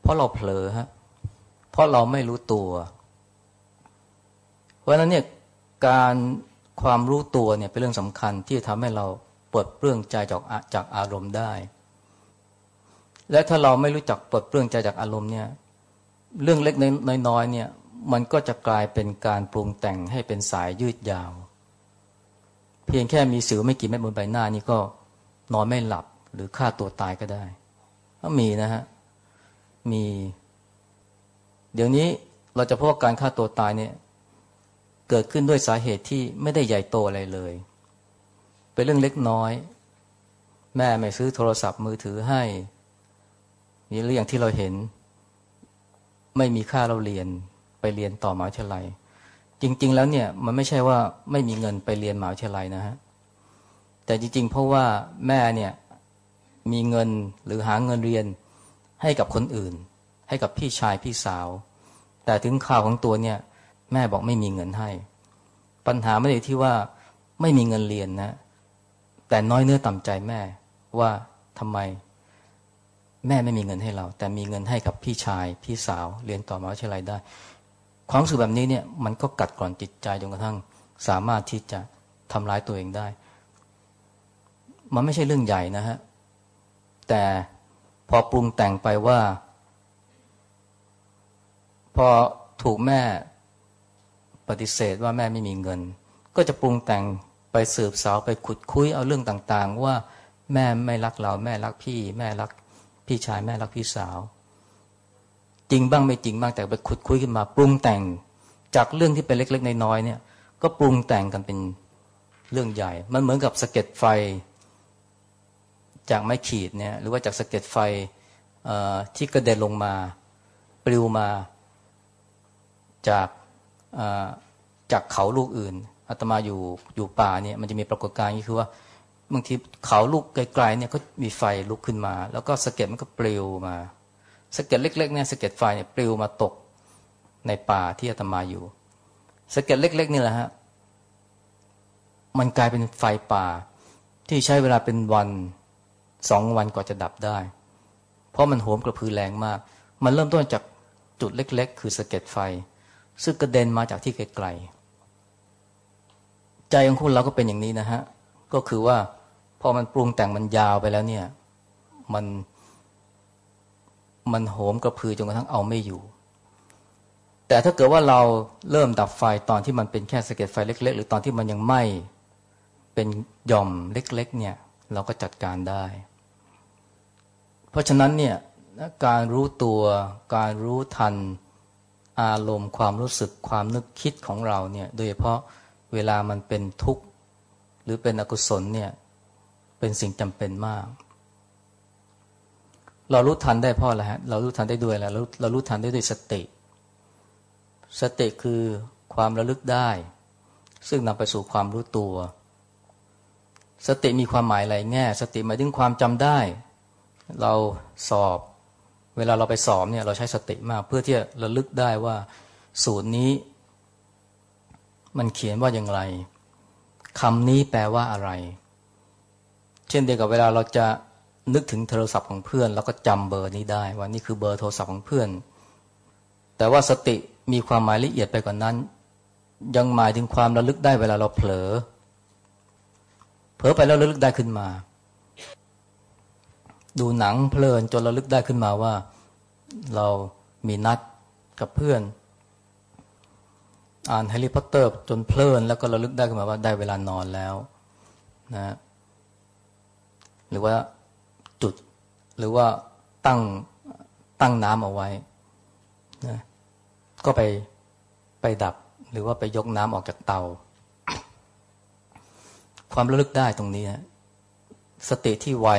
เพราะเราเผลอฮะ เพราะเราไม่รู้ตัว เพราะฉะนั้นเนี่ยการความรู้ตัวเนี่ยเป็นเรื่องสำคัญที่จะทำให้เราปลดเปลื้องใจจากจากอารมณ์ได้ และถ้าเราไม่รู้จักปลดเปลื้องใจจากอารมณ์เนี่ย เรื่องเล็กน้อยๆเนี่ย มันก็จะกลายเป็นการปรุงแต่งให้เป็นสายยืดยาว เพียงแค่มีสิวไม่กี่เม็ดบนใบหน้านี่ก็นอนไม่หลับหรือฆ่าตัวตายก็ได้ก็มีนะฮะ มี เดี๋ยวนี้เราจะพบการฆ่าตัวตายเนี่ยเกิดขึ้นด้วยสาเหตุที่ไม่ได้ใหญ่โตอะไรเลย เป็นเรื่องเล็กน้อย แม่ไม่ซื้อโทรศัพท์มือถือให้นี่เรื่องที่เราเห็น ไม่มีค่าเราเรียน ไปเรียนต่อมหาวิทยาลัย จริง ๆ แล้วเนี่ยมันไม่ใช่ว่าไม่มีเงินไปเรียนมหาวิทยาลัยนะฮะแต่จริง ๆ เพราะว่าแม่เนี่ยมีเงินหรือหาเงินเรียนให้กับคนอื่น ให้กับพี่ชายพี่สาว แต่ถึงข่าวของตัวเนี่ย แม่บอกไม่มีเงินให้ ปัญหาไม่ได้ที่ว่าไม่มีเงินเรียนนะ แต่น้อยเนื้อต่ำใจแม่ว่าทำไม แม่ไม่มีเงินให้เรา แต่มีเงินให้กับพี่ชาย พี่สาวเรียนต่อมหาวิทยาลัยได้ ความรู้สึกแบบนี้เนี่ยมันก็กัดกร่อนจิตใจจนกระทั่ง สามารถที่จะทำร้ายตัวเองได้ มันไม่ใช่เรื่องใหญ่นะฮะ แต่พอปรุงแต่งไปว่า พอถูกแม่ปฏิเสธว่าแม่ไม่มีเงิน ก็จะปรุงแต่งไปสืบสาวไปขุดคุยเอาเรื่องต่าง ๆ ว่าแม่ไม่รักเรา แม่รักพี่ แม่รักพี่ชายแม่รักพี่สาว จริงบ้างไม่จริงบ้างแต่ไปขุดคุยขึ้นมา ปรุงแต่งจากเรื่องที่เป็นเล็กๆน้อยๆเนี่ย ก็ปรุงแต่งกันเป็นเรื่องใหญ่ มันเหมือนกับสะเก็ดไฟ จากไม้ขีดเนี่ยหรือว่าจากสะเก็ดไฟที่กระเด็นลงมา ปลิวมาจากจากเขาลูกอื่นอาตมาอยู่อยู่ป่าเนี่ยมันจะมีปรากฏการณ์นี้คือว่าบางทีเขาลูกไกลๆเนี่ยก็มีไฟลุกขึ้นมา แล้วก็สะเก็ดมันก็ปลิวมา สะเก็ดเล็กๆเนี่ยสะเก็ดไฟเนี่ยปลิวมาตกในป่าที่อาตมาอยู่สะเก็ดเล็ก ๆ นี่แหละฮะมันกลายเป็นไฟป่า ที่ใช้เวลาเป็นวันสองวันก่อนจะดับได้ เพราะมันโหมกระพือแรงมาก มันเริ่มต้นจากจุดเล็ก ๆ คือสะเก็ดไฟ ซึ่งกระเด็นมาจากที่ไกลๆใจของคุณเราก็เป็นอย่างนี้นะฮะก็คือว่าพอมันปรุงแต่งมันยาวไปแล้วเนี่ย มัน มันโหมกระพือจนกระทั่งเอาไม่อยู่ แต่ถ้าเกิดว่าเราเริ่มดับไฟตอนที่มันเป็นแค่สะเก็ดไฟเล็ก ๆ หรือตอนที่มันยังไหม้เป็นหย่อมเล็ก ๆ เนี่ย เราก็จัดการได้ เพราะฉะนั้นเนี่ยการรู้ตัวการรู้ทันอารมณ์ความรู้สึกความนึกคิดของเราเนี่ย โดยเฉพาะเวลามันเป็นทุกข์ หรือเป็นอกุศลเนี่ย เป็นสิ่งจำเป็นมาก เรารู้ทันได้เพราะอะไรฮะเรารู้ทันได้ด้วยแล้วเรารู้ทันได้ด้วยสติ สติคือความระลึกได้ ซึ่งนำไปสู่ความรู้ตัว สติมีความหมายอะไรแง่ สติหมายถึงความจำได้ เราสอบ เวลาเราไปสอบเนี่ยเราใช้สติมากเพื่อที่จะระลึกได้ว่า สูตรนี้ มันเขียนว่าอย่างไรคำนี้แปลว่าอะไร เช่นเดียวกับเวลาเราจะ นึกถึงโทรศัพท์ของเพื่อนเราก็จำเบอร์นี้ได้ ว่านี่คือเบอร์โทรศัพท์ของเพื่อน แต่ว่าสติมีความหมายละเอียดไปกว่านนั้น ยังหมายถึงความระลึกได้เวลาเราเผลอ เผลอไปแล้วระลึกได้ขึ้นมา ดูหนังเพลินจนระลึกได้ขึ้นมาว่า เรามีนัดกับเพื่อน อ่านแฮร์รี่พอตเตอร์ จนเพลินแล้วก็ระลึกได้ขึ้นมาว่าได้เวลานอนแล้วนะหรือว่า หรือว่าตั้งตั้งน้ำเอาไว้นะก็ไปไปดับหรือว่าไปยกน้ำออกจากเตา ความระลึกได้ตรงนี้นะสติที่ไว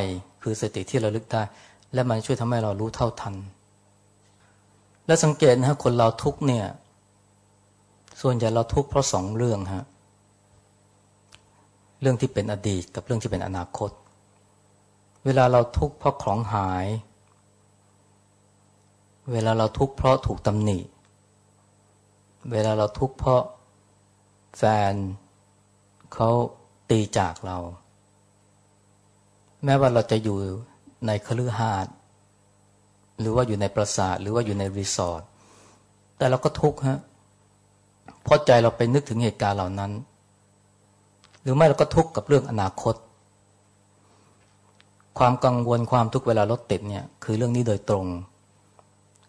คือสติที่ระลึกได้ และมันช่วยทำให้เรารู้เท่าทัน และสังเกตนะคนเราทุกเนี่ย ส่วนใหญ่เราทุกเพราะสองเรื่องฮะเรื่องที่เป็นอดีตกับเรื่องที่เป็นอนาคต เวลาเราทุกข์เพราะของหาย เวลาเราทุกข์เพราะถูกตำหนิ เวลาเราทุกข์เพราะแฟนเขาตีจากเรา แม้ว่าเราจะอยู่ในคฤหาสน์หรือว่าอยู่ในปราสาทหรือว่าอยู่ในรีสอร์ทแต่เราก็ทุกข์ฮะเพราะใจเราไปนึกถึงเหตุการณ์เหล่านั้น หรือไม่เราก็ทุกข์กับเรื่องอนาคต ความกังวลความทุกข์เวลารถติดเนี่ยคือเรื่องนี้โดยตรง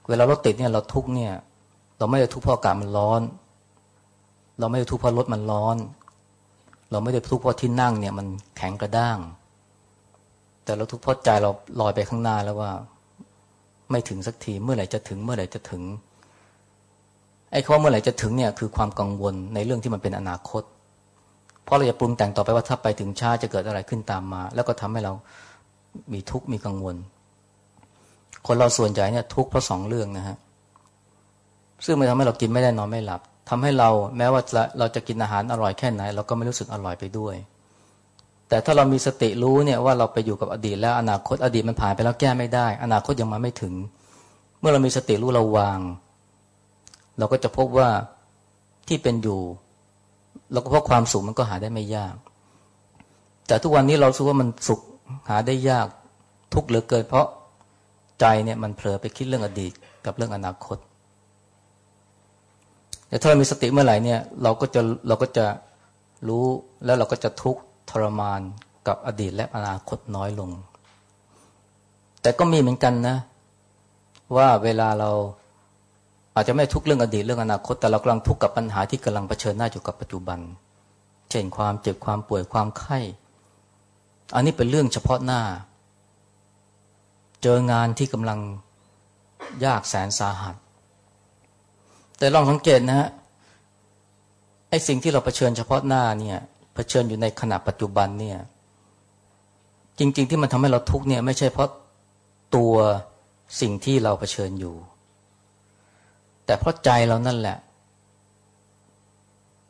เวลารถติดเนี่ยเราทุกเนี่ย เราไม่ได้ทุกข์เพราะอากาศมันร้อน เราไม่ได้ทุกข์เพราะรถมันร้อน เราไม่ได้ทุกข์เพราะที่นั่งเนี่ยมันแข็งกระด้าง แต่เราทุกข์เพราะใจเราลอยไปข้างหน้าแล้วว่า ไม่ถึงสักทีเมื่อไหร่จะถึงเมื่อไหร่จะถึงไอ้คำว่าเมื่อไหร่จะถึงเนี่ยคือความกังวลในเรื่องที่มันเป็นอนาคต เพราะเราจะปรุงแต่งต่อไปว่าถ้าไปถึงชาจะเกิดอะไรขึ้นตามมา แล้วก็ทำให้เรา มีทุกข์มีกังวล คนเราส่วนใหญ่เนี่ยทุกข์เพราะสองเรื่องนะฮะซึ่งมันทำให้เรากินไม่ได้นอนไม่หลับทำให้เราแม้ว่าเราจะกินอาหารอร่อยแค่ไหน เราก็ไม่รู้สึกอร่อยไปด้วย แต่ถ้าเรามีสติรู้เนี่ยว่าเราไปอยู่กับอดีต แล้วอนาคตอดีตมันผ่านไปแล้วแก้ไม่ได้ อนาคตยังมาไม่ถึง เมื่อเรามีสติรู้เราวาง เราก็จะพบว่าที่เป็นอยู่เราก็พบความสุขมันก็หาได้ไม่ยาก แต่ทุกวันนี้เราสึกว่ามันสุข หาได้ยากทุกเหลือเกินเพราะใจเนี่ยมันเผลอไปคิดเรื่องอดีตกับเรื่องอนาคตแต่ถ้าเรามีสติเมื่อไหร่เนี่ยเราก็จะเราก็จะรู้แล้วเราก็จะทุกข์ทรมานกับอดีตและอนาคตน้อยลง แต่ก็มีเหมือนกันนะ ว่าเวลาเราอาจจะไม่ทุกเรื่องอดีตเรื่องอนาคต แต่เรากำลังทุกข์กับปัญหาที่กำลังเผชิญหน้าอยู่กับปัจจุบัน เช่นความเจ็บความป่วยความไข้ อันนี้เป็นเรื่องเฉพาะหน้า เจองานที่กำลังยากแสนสาหัส แต่ลองสังเกตนะฮะไอ้สิ่งที่เราเผชิญเฉพาะหน้าเนี่ยเผชิญอยู่ในขณะปัจจุบันเนี่ย จริง ๆ ที่มันทำให้เราทุกข์เนี่ย ไม่ใช่เพราะตัวสิ่งที่เราเผชิญอยู่ แต่เพราะใจเรานั่นแหละ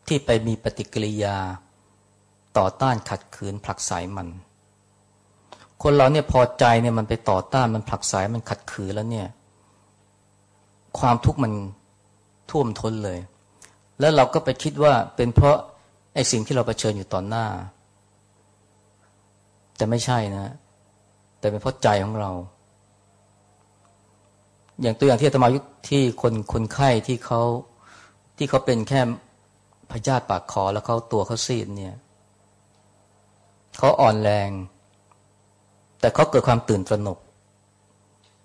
ที่ไปมีปฏิกิริยาต่อต้านขัดขืนผลักไสมัน คนเราเนี่ยพอใจเนี่ยมันไปต่อต้านมันผลักไสมันขัดขืนแล้วเนี่ย ความทุกข์มันท่วมท้นเลย แล้วเราก็ไปคิดว่าเป็นเพราะไอ้สิ่งที่เราเผชิญอยู่ตอนหน้า แต่ไม่ใช่นะ แต่เป็นเพราะใจของเรา อย่างตัวอย่างที่อาตมายุที่คนคนไข้ที่เขาที่เขาเป็นแค่พยาธิปากคอแล้วเขาตัวเขาซีดเนี่ยเขาอ่อนแรง แต่เขาเกิดความตื่นตระหนก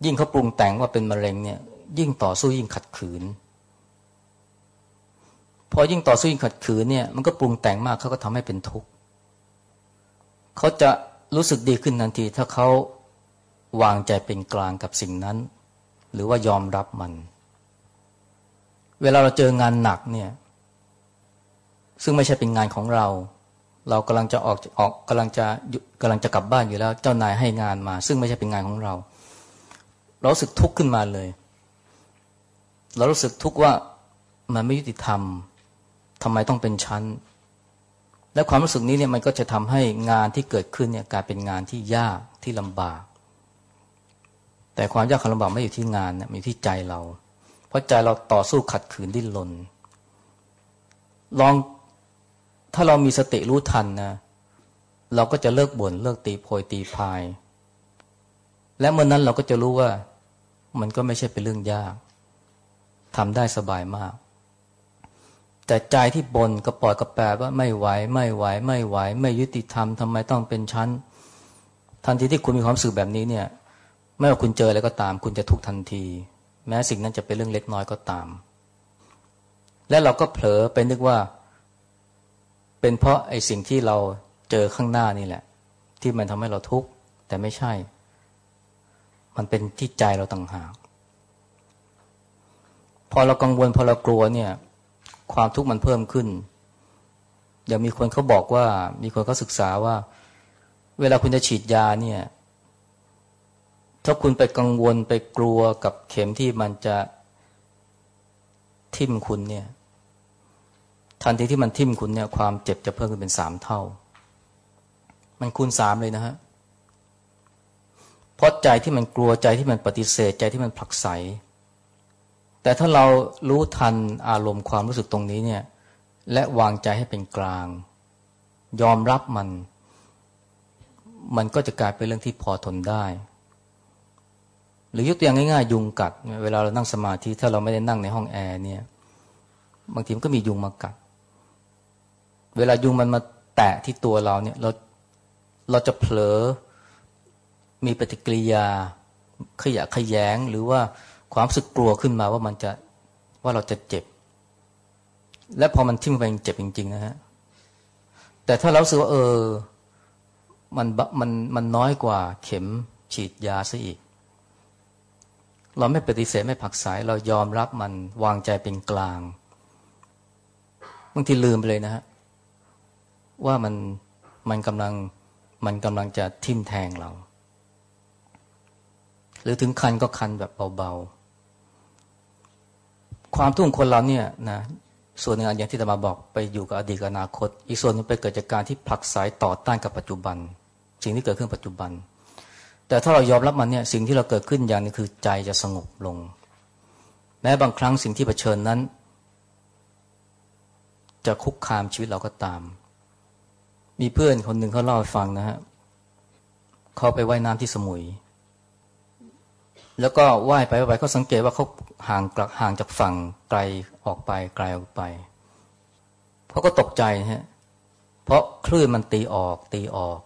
ยิ่งเขาปรุงแต่งว่าเป็นมะเร็งเนี่ย ยิ่งต่อสู้ยิ่งขัดขืน พอยิ่งต่อสู้ยิ่งขัดขืนเนี่ย มันก็ปรุงแต่งมากเขาก็ทำให้เป็นทุกข์เขาจะรู้สึกดีขึ้นทันที ถ้าเขาวางใจเป็นกลางกับสิ่งนั้น หรือว่ายอมรับมัน เวลาเราเจองานหนักเนี่ย ซึ่งไม่ใช่เป็นงานของเรา เรากำลังจะออกออกกำลังจะกำลังจะกลับบ้านอยู่แล้ว เจ้านายให้งานมา ซึ่งไม่ใช่เป็นงานของเรา เราสึกทุกข์ขึ้นมาเลย เรารู้สึกทุกข์ว่ามันไม่ยุติธรรมทำไมต้องเป็นชั้น และความรู้สึกนี้เนี่ยมันก็จะทำให้งานที่เกิดขึ้นเนี่ยกลายเป็นงานที่ยากที่ลำบาก แต่ความยากความลำบากไม่อยู่ที่งานนี่ยมีที่ใจเรา เพราะใจเราต่อสู้ขัดขืนดิ้นรนลอง ถ้าเรามีสติรู้ทันนะเราก็จะเลิกบ่นเลิกตีโพยตีพาย และเมื่อนนั้นเราก็จะรู้ว่ามันก็ไม่ใช่เป็นเรื่องยากทำได้สบายมาก แต่ใจที่บนกระปล่อยกระแปรว่าไม่ไหวไม่ไหว ไม่ไหว ไม่ยุติธรรมทำไมต้องเป็นชั้น ทันทีที่คุณมีความสึกแบบนี้เนี่ย ไม่ว่าคุณเจออะไรก็ตาม คุณจะทุกทันที แม้สิ่งนั้นจะเป็นเรื่องเล็กน้อยก็ตาม และเราก็เผลอไปนึกว่า เป็นเพราะไอ้สิ่งที่เราเจอข้างหน้านี่แหละ ที่มันทำให้เราทุกข์แต่ไม่ใช่ มันเป็นที่ใจเราต่างหากพอเรากังวลพอเรากลัวเนี่ย ความทุกข์มันเพิ่มขึ้นอย่างมีคนเขาบอกว่า มีคนเขาศึกษาว่า เวลาคุณจะฉีดยาเนี่ย ถ้าคุณไปกังวลไปกลัวกับเข็มที่มันจะทิ่มคุณเนี่ย ทันทีที่มันทิ่มคุณเนี่ยความเจ็บจะเพิ่มขึ้นเป็นสามเท่า มันคูณสามเลยนะฮะเพราะใจที่มันกลัวใจที่มันปฏิเสธใจที่มันผลักไส แต่ถ้าเรารู้ทันอารมณ์ความรู้สึกตรงนี้เนี่ย และวางใจให้เป็นกลาง ยอมรับมัน มันก็จะกลายเป็นเรื่องที่พอทนได้ หรือยกตัวอย่างง่ายๆ ยุงกัด เวลาเรานั่งสมาธิถ้าเราไม่ได้นั่งในห้องแอร์เนี่ยบางทีมันก็มียุงมากัด เวลายุงมันมาแตะที่ตัวเราเนี่ย เราเราจะเผลอมีปฏิกิริยา ขยะขยงหรือว่าความรู้สึกกลัวขึ้นมาว่ามันจะว่าเราจะเจ็บ และพอมันทิ่มไปเจ็บจริง ๆ นะฮะแต่ถ้าเราสึกว่าเออ มันมันมันน้อยกว่าเข็มฉีดยาซะอีก เราไม่ปฏิเสธไม่ผักสายเรายอมรับมันวางใจเป็นกลางบางทีลืมไปเลยนะฮะ ว่ามันมันกำลังมันกำลังจะทิ่มแทงเรา หรือถึงคันก็คันแบบเบาๆ ความทุกข์ของคนเราเนี่ยนะส่วนหนึ่งอย่างที่จะมาบอกไปอยู่กับอดีตอนาคต อีกส่วนนึงไปเกิดจากการที่ผลักสายต่อต้านกับปัจจุบัน สิ่งที่เกิดขึ้นปัจจุบัน แต่ถ้าเรายอมรับมันเนี่ยสิ่งที่เราเกิดขึ้นอย่างนึงคือใจจะสงบลง แม้บางครั้งสิ่งที่เผชิญนั้น จะคุกคามชีวิตเราก็ตาม มีเพื่อนคนหนึ่งเขาเล่าให้ฟังนะฮะเขาไปไว่ายน้ำที่สมุย แล้วก็ว่ายไปไปเขาสังเกตว่าเขาห่างกลักห่างจากฝั่งไกลออกไปไกลออกไปเขาก็ตกใจฮะเพราะคลื่นมันตีออกตีออก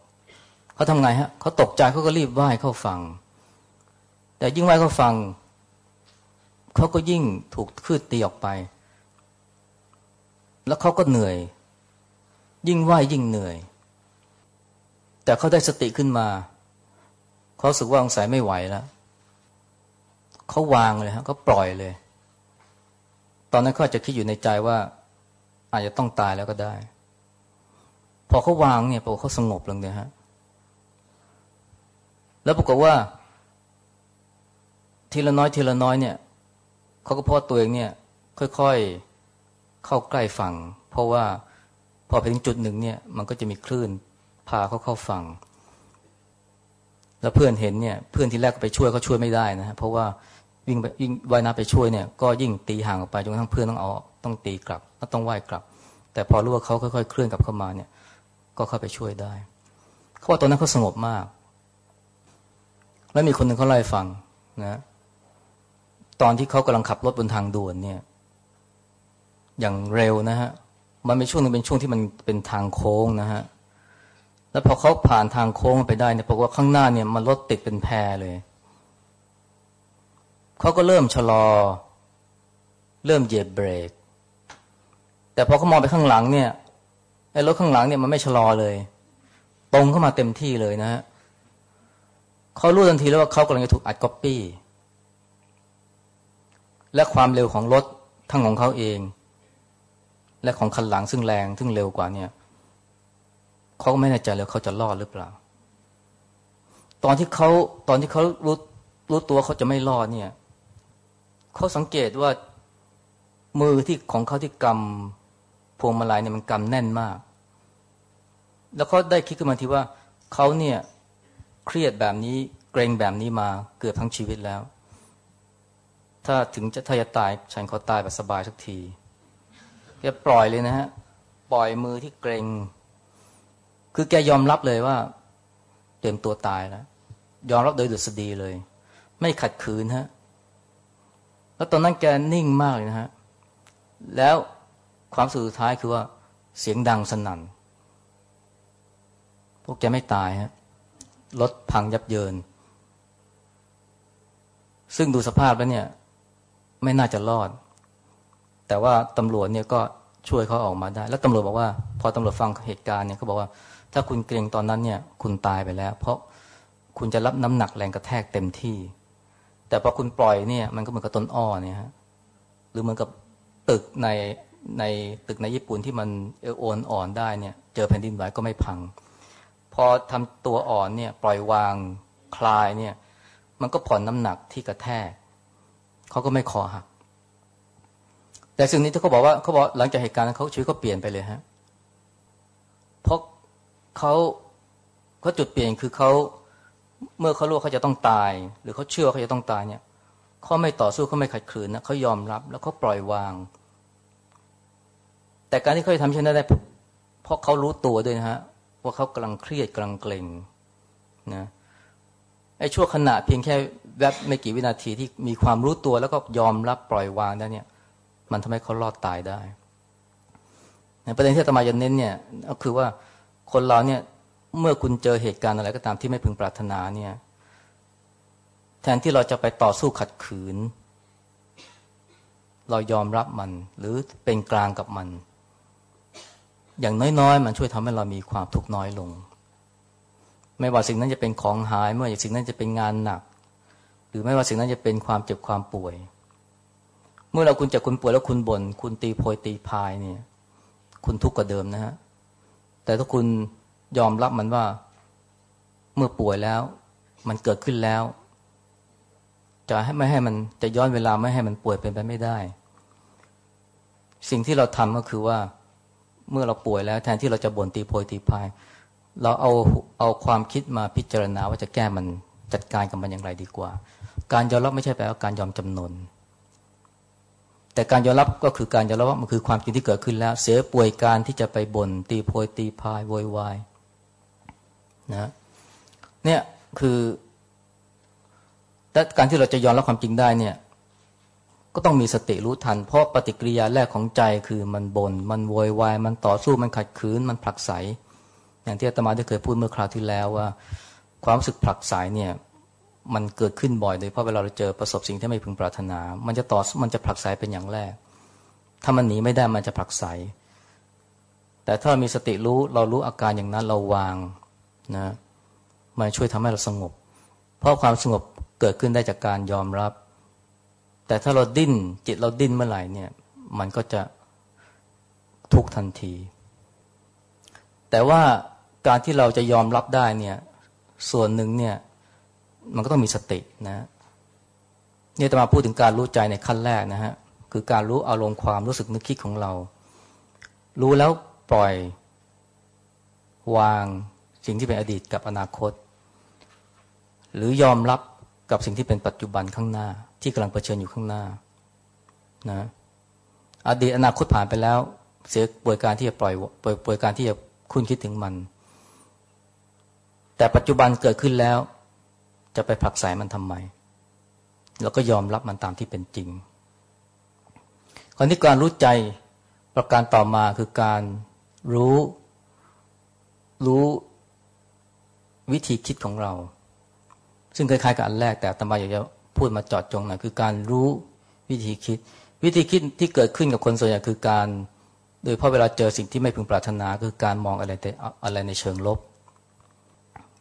เขาทำไงฮะเขาตกใจเขาก็รีบว่ายเข้าฝั่ง แต่ยิ่งว่ายเข้าฝั่งเขาก็ยิ่งถูกคลื่นตีออกไป แล้วเขาก็เหนื่อย ยิ่งว่ายยิ่งเหนื่อย แต่เขาได้สติขึ้นมา เขาสึกว่าสงสัยไม่ไหวแล้วเขาวางเลยฮะเขาปล่อยเลย ตอนนั้นเขาจะคิดอยู่ในใจว่า อาจจะต้องตายแล้วก็ได้ พอเขาวางเนี่ยพอเขาสงบลงเนี่ยฮะแล้วปรากฏว่า ทีละน้อยทีละน้อยเนี่ยเขาก็พอตัวเองเนี่ย ค่อยๆเข้าใกล้ฝั่ง เพราะว่า พอไปถึงจุดหนึ่งเนี่ย มันก็จะมีคลื่นพาเขาเข้าฝั่ง แล้วเพื่อนเห็นเนี่ย เพื่อนที่แรกไปช่วยเขาช่วยไม่ได้นะเพราะว่าวิ่งไปวิ่งว่ายน้ำไปช่วยเนี่ย ก็ยิ่งตีห่างออกไปจนกระทั่งเพื่อนต้องเอาต้องตีกลับแล้วต้องว่ายกลับ แต่พอรู้ว่าเขาค่อยๆ เคลื่อนกลับเข้ามาเนี่ย ก็เข้าไปช่วยได้เขาว่าตอนนั้นเขาสงบมาก แล้วมีคนหนึ่งเขาไล่ฟังนะตอนที่เขากำลังขับรถบนทางด่วนเนี่ย อย่างเร็วนะฮะ มันเป็นช่วงนึงเป็นช่วงที่มันเป็นทางโค้งนะฮะแล้วพอเขาผ่านทางโค้งไปได้เนี่ยปรากฏว่าข้างหน้าเนี่ยมันรถติดเป็นแพรเลยเขาก็เริ่มชะลอ เริ่มเหยียบเบรก แต่พอเขามองไปข้างหลังเนี่ยไอ้รถข้างหลังเนี่ยมันไม่ชะลอเลย ตรงเข้ามาเต็มที่เลยนะฮะเขารู้ทันทีแล้วว่าเขากำลังจะถูกอัดก๊อปปี้และความเร็วของรถทั้งของเขาเอง และของคันหลังซึ่งแรงซึ่งเร็วกว่าเนี่ยเขาก็ไม่แน่ใจเลยเขาจะรอดหรือเปล่า ตอนที่เขาตอนที่เขารู้รู้ตัวเขาจะไม่รอดเนี่ยเขาสังเกตว่ามือที่ของเขาที่กำพวงมาลัยเนี่ยมันกำแน่นมาก แล้วเขาได้คิดขึ้นมาทีว่าเขาเนี่ยเครียดแบบนี้เกรงแบบนี้มาเกือบทั้งชีวิตแล้ว ถ้าถึงจะถ้าจะตายฉันขอตายแบบสบายสักที แกปล่อยเลยนะฮะปล่อยมือที่เกรงคือแกยอมรับเลยว่า เตรียมตัวตายแล้วยอมรับโดยดุษฎีเลย ไม่ขัดขืนฮะ แล้วตอนนั้นแกนิ่งมากเลยนะฮะ แล้วความสุดท้ายคือว่า เสียงดังสนั่น พวกแกไม่ตายฮะรถพังยับเยิน ซึ่งดูสภาพแล้วเนี่ย ไม่น่าจะรอด แต่ว่าตำรวจเนี่ยก็ช่วยเขาออกมาได้ แล้วตำรวจบอกว่า พอตำรวจฟังเหตุการณ์เนี่ยเขาบอกว่า ถ้าคุณเกรงตอนนั้นเนี่ย คุณตายไปแล้ว เพราะคุณจะรับน้ำหนักแรงกระแทกเต็มที่ แต่พอคุณปล่อยเนี่ย มันก็เหมือนกับต้นอ้อเนี่ยฮะหรือเหมือนกับตึกในในตึกในญี่ปุ่นที่มันเอโอนอ่อนได้เนี่ย เจอแผ่นดินไหวก็ไม่พัง พอทำตัวอ่อนเนี่ยปล่อยวางคลายเนี่ย มันก็ผ่อนน้ำหนักที่กระแทกเขาก็ไม่คอหัก แต่สิ่งนี้ที่เขาบอกว่าเขาบอกหลังจากเหตุการณ์เขาชีวิตเขาเปลี่ยนไปเลยฮะเพราะเขาเขาจุดเปลี่ยนคือเขาเมื่อเขารู้เขาจะต้องตาย หรือเขาเชื่อเขาจะต้องตายเนี่ยเขาไม่ต่อสู้เขาไม่ขัดขืนนะเขายอมรับแล้วเขาปล่อยวาง แต่การที่เขาทำเช่นนั้นได้เพราะเขารู้ตัวด้วยนะฮะว่าเขากำลังเครียดกำลังเกร็งนะไอ้ชั่วขณะเพียงแค่แวบไม่กี่วินาทีที่มีความรู้ตัวแล้วก็ยอมรับปล่อยวางได้เนี่ย มันทำให้เขารอดตายได้ประเด็นที่ตมาจะเน้นเนี่ยก็คือว่าคนเราเนี่ยเมื่อคุณเจอเหตุการณ์อะไรก็ตามที่ไม่พึงปรารถนาเนี่ยแทนที่เราจะไปต่อสู้ขัดขืน เรายอมรับมัน หรือเป็นกลางกับมัน อย่างน้อยๆ มันช่วยทำให้เรามีความทุกข์น้อยลง ไม่ว่าสิ่งนั้นจะเป็นของหาย ไม่ว่าสิ่งนั้นจะเป็นงานหนัก หรือไม่ว่าสิ่งนั้นจะเป็นความเจ็บความป่วย เมื่อเราคุณจะคุณป่วยแล้วคุณบน่นคุณตีโพยตีพายเนี่ย คุณทุกข์กว่าเดิมนะฮะแต่ถ้าคุณยอมรับมันว่า เมื่อป่วยแล้ว มันเกิดขึ้นแล้ว จะให้ไม่ให้มันจะย้อนเวลาไม่ให้มันป่วยเป็นไปไม่ได้ สิ่งที่เราทำก็คือว่า เมื่อเราป่วยแล้ว แทนที่เราจะบ่นตีโพยตีพาย เราเอาเอาความคิดมาพิจารณาว่าจะแก้มันจัดการกับมันอย่างไรดีกว่า การยอมรับไม่ใช่แปลว่าการยอมจำนน แต่การยอมรับก็คือการยอมรับว่ามันคือความจริงที่เกิดขึ้นแล้ว เสียป่วยการที่จะไปบน่นตีโพยตีพายโวยวายนะเนี่ยคือแต่การที่เราจะยอมรับความจริงได้เนี่ย ก็ต้องมีสติรู้ทัน เพราะปฏิกิริยาแรกของใจคือมันบน่นมันโวยวายมันต่อสู้มันขัดขืนมันผลักไสอย่างที่อาตมาได้เคยพูดเมื่อคราวที่แล้วว่า ความรู้สึกผลักไสเนี่ย มันเกิดขึ้นบ่อยโดยเพราะเวลาเราเจอประสบสิ่งที่ไม่พึงปรารถนา มันจะต่อมันจะผลักไสเป็นอย่างแรก ถ้ามันหนีไม่ได้มันจะผลักไสแต่ถ้ามีสติรู้เรารู้อาการอย่างนั้นเราวางนะมันช่วยทำให้เราสงบ เพราะความสงบเกิดขึ้นได้จากการยอมรับ แต่ถ้าเราดิ้นจิตเราดิ้นเมื่อไหร่เนี่ย มันก็จะทุกทันที แต่ว่าการที่เราจะยอมรับได้เนี่ย ส่วนหนึ่งเนี่ย มันก็ต้องมีสตินะนี่จะมาพูดถึงการรู้ใจในขั้นแรกนะฮะคือการรู้อารมณ์ความรู้สึกนึกคิดของเรา รู้แล้วปล่อยวางสิ่งที่เป็นอดีตกับอนาคต หรือยอมรับกับสิ่งที่เป็นปัจจุบันข้างหน้า ที่กำลังเผชิญอยู่ข้างหน้านะอดีตอนาคตผ่านไปแล้ว เสียป่วยการที่จะปล่อยป่วยวยการที่จะคุณคิดถึงมัน แต่ปัจจุบันเกิดขึ้นแล้ว จะไปผลักสายมันทำไม แล้วก็ยอมรับมันตามที่เป็นจริงคราวนี้การรู้ใจประการต่อมาคือการรู้ รู้วิธีคิดของเรา ซึ่งคล้ายๆกับอันแรกแต่ตมาอยากจะพูดมาจอดจงหน่อยคือการรู้วิธีคิด วิธีคิดที่เกิดขึ้นกับคนส่วนใหญ่คือการ โดยเพราะเวลาเจอสิ่งที่ไม่พึงปรารถนาคือการมองอะไรแต่อะไรในเชิงลบ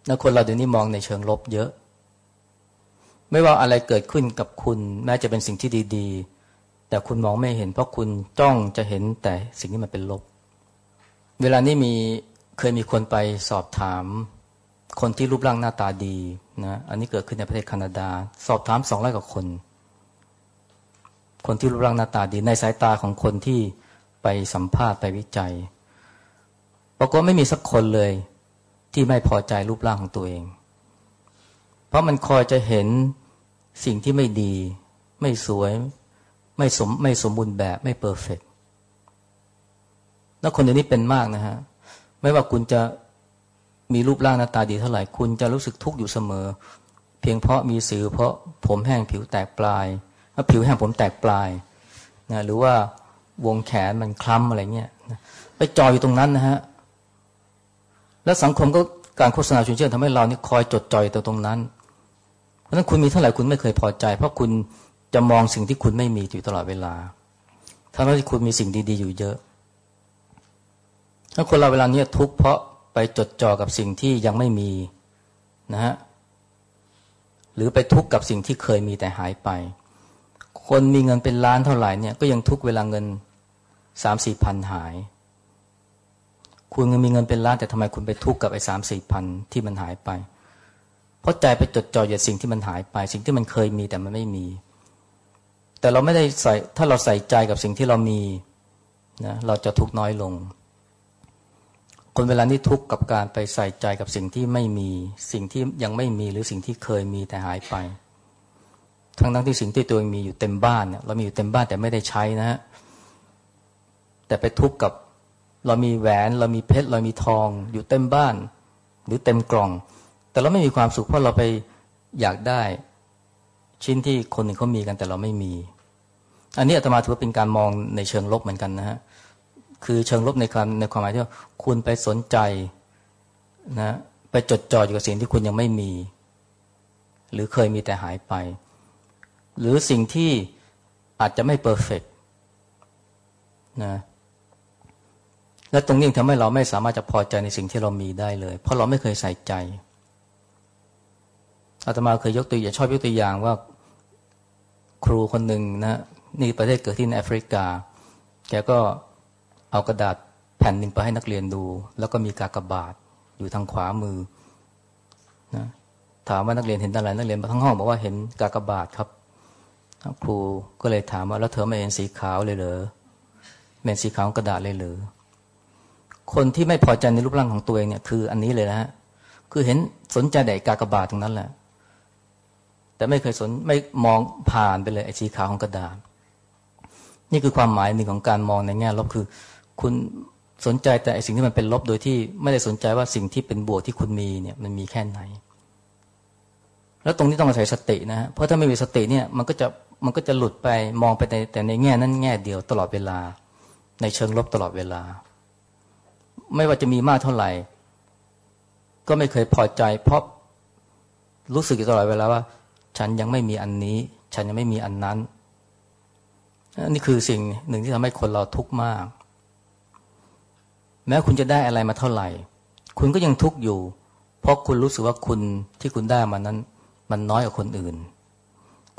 แล้วคนเราเดี๋ยวนี้มองในเชิงลบเยอะ ไม่ว่าอะไรเกิดขึ้นกับคุณ แม้จะเป็นสิ่งที่ดีๆ แต่คุณมองไม่เห็น เพราะคุณจ้องจะเห็นแต่สิ่งที่มันเป็นลบ เวลานี้มีเคยมีคนไปสอบถาม คนที่รูปร่างหน้าตาดีนะอันนี้เกิดขึ้นในประเทศแคนาดา สอบถามสองร้อยกว่าคน คนที่รูปร่างหน้าตาดี ในสายตาของคนที่ไปสัมภาษณ์ไปวิจัยปรากฏไม่มีสักคนเลยที่ไม่พอใจรูปร่างของตัวเอง เพราะมันคอยจะเห็นสิ่งที่ไม่ดี ไม่สวย ไม่สมไม่สมบูรณ์แบบไม่เพอร์เฟกแล้วคนเดี๋ยวนี้เป็นมากนะฮะ ไม่ว่าคุณจะมีรูปร่างหน้าตาดีเท่าไหร่ คุณจะรู้สึกทุกข์อยู่เสมอ เพียงเพราะมีสิวเพราะผมแห้งผิวแตกปลายาผิวแห้งผมแตกปลายนะหรือว่าวงแขนมันคล้ำอะไรเงี้ยไปจอยอยู่ตรงนั้นนะฮะ แล้วสังคมก็การโฆษณาชุนเชื่อทำให้เรานี่คอยจดจ่อยต่อตรงนั้น เพราะฉะนั้นคุณมีเท่าไหร่คุณไม่เคยพอใจ เพราะคุณจะมองสิ่งที่คุณไม่มีอยู่ตลอดเวลาทั้งที่คุณมีสิ่งดีๆอยู่เยอะ ถ้าคนเราเวลานี้ทุกข์เพราะไปจดจ่อกับสิ่งที่ยังไม่มีนะฮะหรือไปทุกข์กับสิ่งที่เคยมีแต่หายไป คนมีเงินเป็นล้านเท่าไหร่เนี่ยก็ยังทุกข์เวลาเงินสามสี่พันหาย คุณมีเงินเป็นล้านแต่ทำไมคุณไปทุกข์กับไอ้สามสี่พันที่มันหายไป เพราะใจไปจดจ่ออยู่สิ่งที่มันหายไป สิ่งที่มันเคยมีแต่มันไม่มี แต่เราไม่ได้ใส่ถ้าเราใส่ใจกับสิ่งที่เรามีนะเราจะทุกข์น้อยลง คนเวลานี้ทุกข์กับการไปใส่ใจกับสิ่งที่ไม่มี สิ่งที่ยังไม่มีหรือสิ่งที่เคยมีแต่หายไป ทั้งทั้งที่สิ่งที่ตัวเองมีอยู่เต็มบ้านเนี่ยเรามีอยู่เต็มบ้านแต่ไม่ได้ใช้นะฮะแต่ไปทุกข์กับเรามีแหวน เรามีเพชรเรามีทอง อยู่เต็มบ้าน หรือเต็มกล่อง แต่เราไม่มีความสุขเพราะเราไปอยากได้ ชิ้นที่คนหนึ่งเขามีกันแต่เราไม่มี อันนี้อาตมาถือว่าเป็นการมองในเชิงลบเหมือนกันนะฮะคือเชิงลบในความในความหมายที่ว่าคุณไปสนใจนะไปจดจ่ออยู่กับสิ่งที่คุณยังไม่มี หรือเคยมีแต่หายไป หรือสิ่งที่อาจจะไม่เพอร์เฟกนะและตรงนี้ทำให้เราไม่สามารถจะพอใจในสิ่งที่เรามีได้เลย เพราะเราไม่เคยใส่ใจ อาตมาเคยยกตัวอย่างชอบยกตัวอย่างว่าครูคนหนึ่งนะนี่ประเทศเกิดที่ในแอฟริกา แกก็เอากระดาษแผ่นหนึ่งไปให้นักเรียนดู แล้วก็มีกากบาทอยู่ทางขวามือนะถามว่านักเรียนเห็นอะไรนักเรียนทั้งห้องบอกว่าเห็นกากบาทครับครูก็เลยถามว่าแล้วเธอไม่เห็นสีขาวเลยเหรอเป็นสีขาวกระดาษเลยเหรอคนที่ไม่พอใจในรูปร่างของตัวเองเนี่ยคืออันนี้เลยนะฮะคือเห็นสนใจแต่กากบาทตรงนั้นแหละ แต่ไม่เคยสนไม่มองผ่านไปเลยไอ้สีขาวของกระดาษ นี่คือความหมายหนึ่งของการมองในแง่ลบคือ คุณสนใจแต่ไอ้สิ่งที่มันเป็นลบโดยที่ไม่ได้สนใจว่าสิ่งที่เป็นบวกที่คุณมีเนี่ยมันมีแค่ไหน แล้วตรงนี้ต้องอาศัยสตินะฮะเพราะถ้าไม่มีสติเนี่ยมันก็จะมันก็จะหลุดไปมองไปในแต่ในแง่นั้นแง่เดียวตลอดเวลา ในเชิงลบตลอดเวลา ไม่ว่าจะมีมากเท่าไหร่ ก็ไม่เคยพอใจ เพราะรู้สึกตลอดเวลาว่า ฉันยังไม่มีอันนี้ ฉันยังไม่มีอันนั้นนี่คือสิ่งหนึ่งที่ทำให้คนเราทุกข์มาก แม้คุณจะได้อะไรมาเท่าไหร่ คุณก็ยังทุกข์อยู่ เพราะคุณรู้สึกว่าคุณที่คุณได้มานั้น มันน้อยกว่าคนอื่น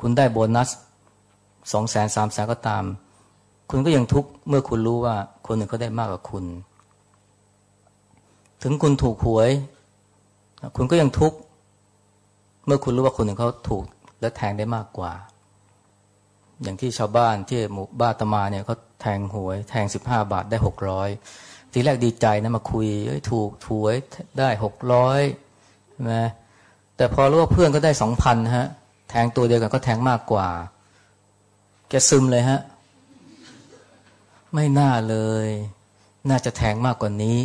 คุณได้โบนัสสองแสนสามแสนก็ตาม คุณก็ยังทุกข์เมื่อคุณรู้ว่าคนอื่นเขาได้มากกว่าคุณ ถึงคุณถูกหวย คุณก็ยังทุกข์ เมื่อคุณรู้ว่าคนอื่นเขาถูกและแทงได้มากกว่า อย่างที่ชาวบ้านที่หมู่บ้านตมาเนี่ยเขาแทงหวย แทงสิบห้าบาทได้หกร้อยทีแรกดีใจนะมาคุยถูกถูยได้หกร้อยใช่ไหมแต่พอรู้ว่าเพื่อนก็ได้สองพันฮะ แทงตัวเดียวกันก็แทงมากกว่า แกซึมเลยฮะ ไม่น่าเลย น่าจะแทงมากกว่านี้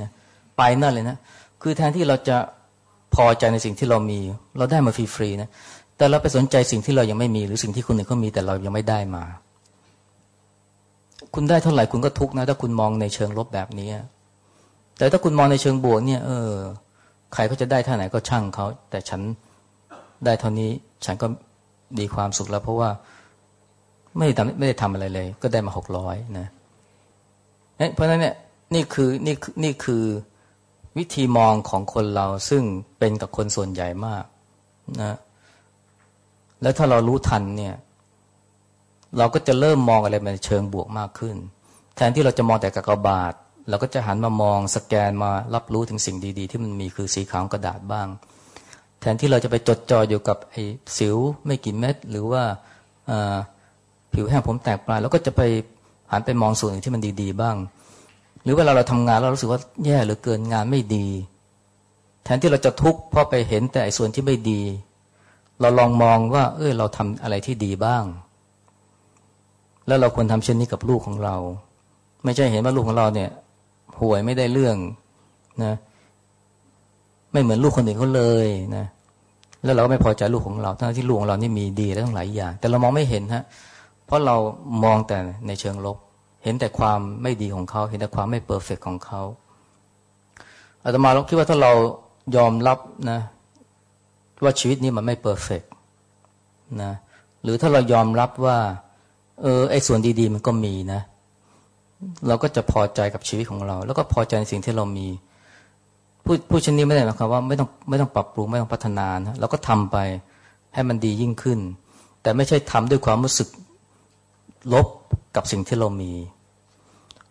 นะไปนั่นเลยนะ คือแทนที่เราจะ พอใจในสิ่งที่เรามี เราได้มาฟรีๆนะแต่เราไปสนใจสิ่งที่เรายังไม่มี หรือสิ่งที่คนอื่นเขามีแต่เรายังไม่ได้มา คุณได้เท่าไหร่คุณก็ทุกนะถ้าคุณมองในเชิงลบแบบนี้ แต่ถ้าคุณมองในเชิงบวกเนี่ย เออ ใครก็จะได้เท่าไหร่ก็ช่างเขา แต่ฉันได้เท่านี้ ฉันก็ดีความสุขแล้ว เพราะว่าไม่ได้ทำไม่ได้ทำอะไรเลย ก็ได้มาหกร้อยนะเพราะฉะนั้นเนี่ยนี่คือนี่นี่คือ วิธีมองของคนเราซึ่งเป็นกับคนส่วนใหญ่มากนะแล้วถ้าเรารู้ทันเนี่ย เราก็จะเริ่มมองอะไรในเชิงบวกมากขึ้น แทนที่เราจะมองแต่กากบาทเราก็จะหันมามองสแกนมารับรู้ถึงสิ่งดีๆ ที่มันมีคือสีขาวกระดาษบ้าง แทนที่เราจะไปจดจ่ออยู่กับไอ้สิวไม่กี่เม็ดหรือว่าผิวแห้งผมแตกปลายเราก็จะไปหันไปมองส่วนอื่นที่มันดีๆ บ้าง รือเวลาเราทำงานเรารู้สึกว่าแย่หรือเกินงานไม่ดี แทนที่เราจะทุกข์เพราะไปเห็นแต่ส่วนที่ไม่ดี เราลองมองว่า เออเราทำอะไรที่ดีบ้าง แล้วเราควรทำเช่นนี้กับลูกของเรา ไม่ใช่เห็นว่าลูกของเราเนี่ยห่วยไม่ได้เรื่องนะ ไม่เหมือนลูกคนอื่นเขาเลยนะ แล้วเราก็ไม่พอใจลูกของเราทั้งที่ลูกของเรานี่มีดีและทั้งหลายอย่าง แต่เรามองไม่เห็นฮะเพราะเรามองแต่ในเชิงลบ ห็นแต่ความไม่ดีของเขา เห็นแต่ความไม่เพอร์เฟกของเขาอาตมาเราคิดว่าถ้าเรายอมรับนะ ว่าชีวิตนี้มันไม่เพอร์เฟกนะหรือถ้าเรายอมรับว่า เออไอ้ส่วนดี ๆ มันก็มีนะ เราก็จะพอใจกับชีวิตของเรา แล้วก็พอใจในสิ่งที่เรามีผู้ผู้ชนนี้ไม่ได้หมายความว่าไม่ต้องไม่ต้องปรับปรุงไม่ต้องพัฒนานะเราก็ทำไปให้มันดียิ่งขึ้น แต่ไม่ใช่ทำด้วยความรู้สึกลบกับสิ่งที่เรามี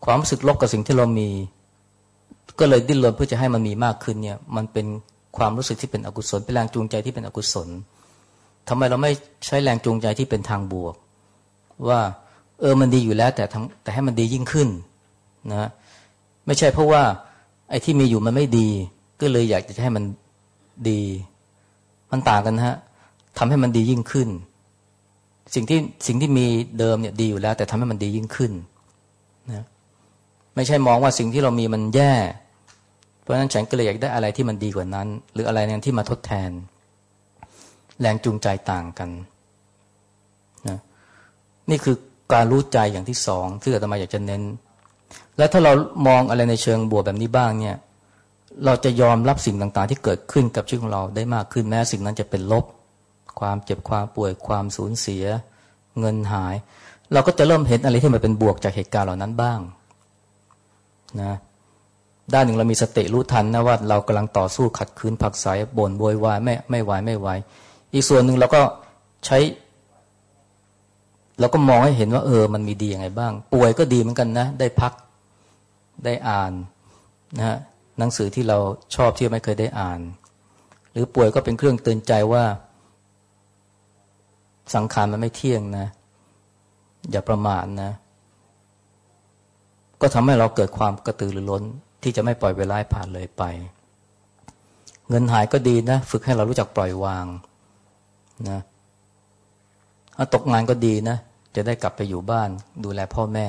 ความรู้สึกลบกับสิ่งที่เรามี ก็เลยดิ้นรนเพื่อจะให้มันมีมากขึ้นเนี่ย มันเป็นความรู้สึกที่เป็นอกุศลเป็นแรงจูงใจที่เป็นอกุศลทำไมเราไม่ใช้แรงจูงใจที่เป็นทางบวก ว่าเออมันดีอยู่แล้ว แต่ทำแต่ให้มันดียิ่งขึ้นนะไม่ใช่เพราะว่า ไอ้ที่มีอยู่มันไม่ดี ก็เลยอยากจะให้มันดี มันต่างกันฮะทำให้มันดียิ่งขึ้น สิ่งที่สิ่งที่มีเดิมเนี่ยดีอยู่แล้ว แต่ทำให้มันดียิ่งขึ้นนะ ไม่ใช่มองว่าสิ่งที่เรามีมันแย่ เพราะฉะนั้นฉันก็เลยอยากได้อะไรที่มันดีกว่านั้น หรืออะไรนึงที่มาทดแทน แรงจูงใจต่างกันนะนี่คือการรู้ใจอย่างที่สองที่อาตมาอยากจะเน้น และถ้าเรามองอะไรในเชิงบวกแบบนี้บ้างเนี่ย เราจะยอมรับสิ่งต่างๆ ที่เกิดขึ้นกับชีวิตของเราได้มากขึ้นแม้สิ่งนั้นจะเป็นลบ ความเจ็บความป่วยความสูญเสีย เงินหาย เราก็จะเริ่มเห็นอะไรที่มันเป็นบวกจากเหตุการณ์เหล่านั้นบ้าง นะด้านหนึ่งเรามีสติรู้ทันนะว่าเรากำลังต่อสู้ขัดขืนผักสายบ่นโวยวายไม่ไม่ไหวไม่ไหวอีกส่วนหนึ่งเราก็ใช้เราก็มองให้เห็นว่าเออ มันมีดียังไงบ้าง ป่วยก็ดีเหมือนกันนะ ได้พักได้อ่านนะฮะหนังสือที่เราชอบที่ไม่เคยได้อ่าน หรือป่วยก็เป็นเครื่องเตือนใจว่า สังขารมันไม่เที่ยงนะ อย่าประมาทนะ ก็ทำให้เราเกิดความกระตือรือร้น ที่จะไม่ปล่อยเวลาผ่านเลยไป เงินหายก็ดีนะ ฝึกให้เรารู้จักปล่อยวางนะตกงานก็ดีนะ จะได้กลับไปอยู่บ้าน ดูแลพ่อแม่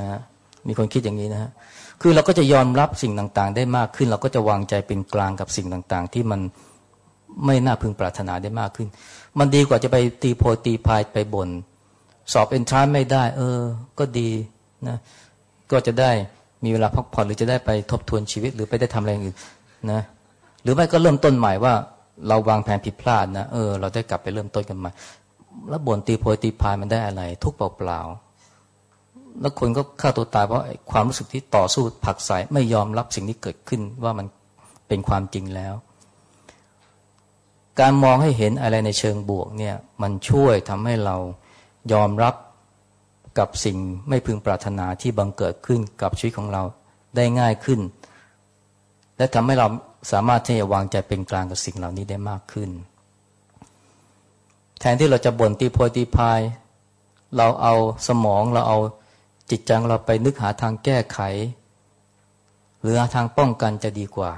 นะมีคนคิดอย่างนี้นะฮะคือเราก็จะยอมรับสิ่งต่างๆ ได้มากขึ้น เราก็จะวางใจเป็นกลางกับสิ่งต่างๆ ที่มันไม่น่าพึงปรารถนาได้มากขึ้น มันดีกว่าจะไปตีโพตีพายไปบน สอบเอนทรานไม่ได้ เออ ก็ดีนะ ก็จะได้มีเวลาพักผ่อนหรือจะได้ไปทบทวนชีวิตหรือไปได้ทำอะไรอื่นนะ หรือไม่ก็เริ่มต้นใหม่ว่าเราวางแผนผิดพลาดนะเออเราได้กลับไปเริ่มต้นกันใหม่แล้วบ่นตีโพยตีพายมันได้อะไร ทุกเปล่าๆแล้วคนก็ฆ่าตัวตายเพราะความรู้สึกที่ต่อสู้ผักใสไม่ยอมรับสิ่งที่เกิดขึ้นว่ามันเป็นความจริงแล้ว การมองให้เห็นอะไรในเชิงบวกเนี่ย มันช่วยทำให้เรายอมรับ กับสิ่งไม่พึงปรารถนาที่บังเกิดขึ้นกับชีวิตของเราได้ง่ายขึ้น และทำให้เราสามารถที่จะวางใจเป็นกลางกับสิ่งเหล่านี้ได้มากขึ้น แทนที่เราจะบ่นตีโพยตีพาย เราเอาสมองเราเอาจิตใจเราไปนึกหาทางแก้ไข หรือหาทางป้องกันจะดีกว่า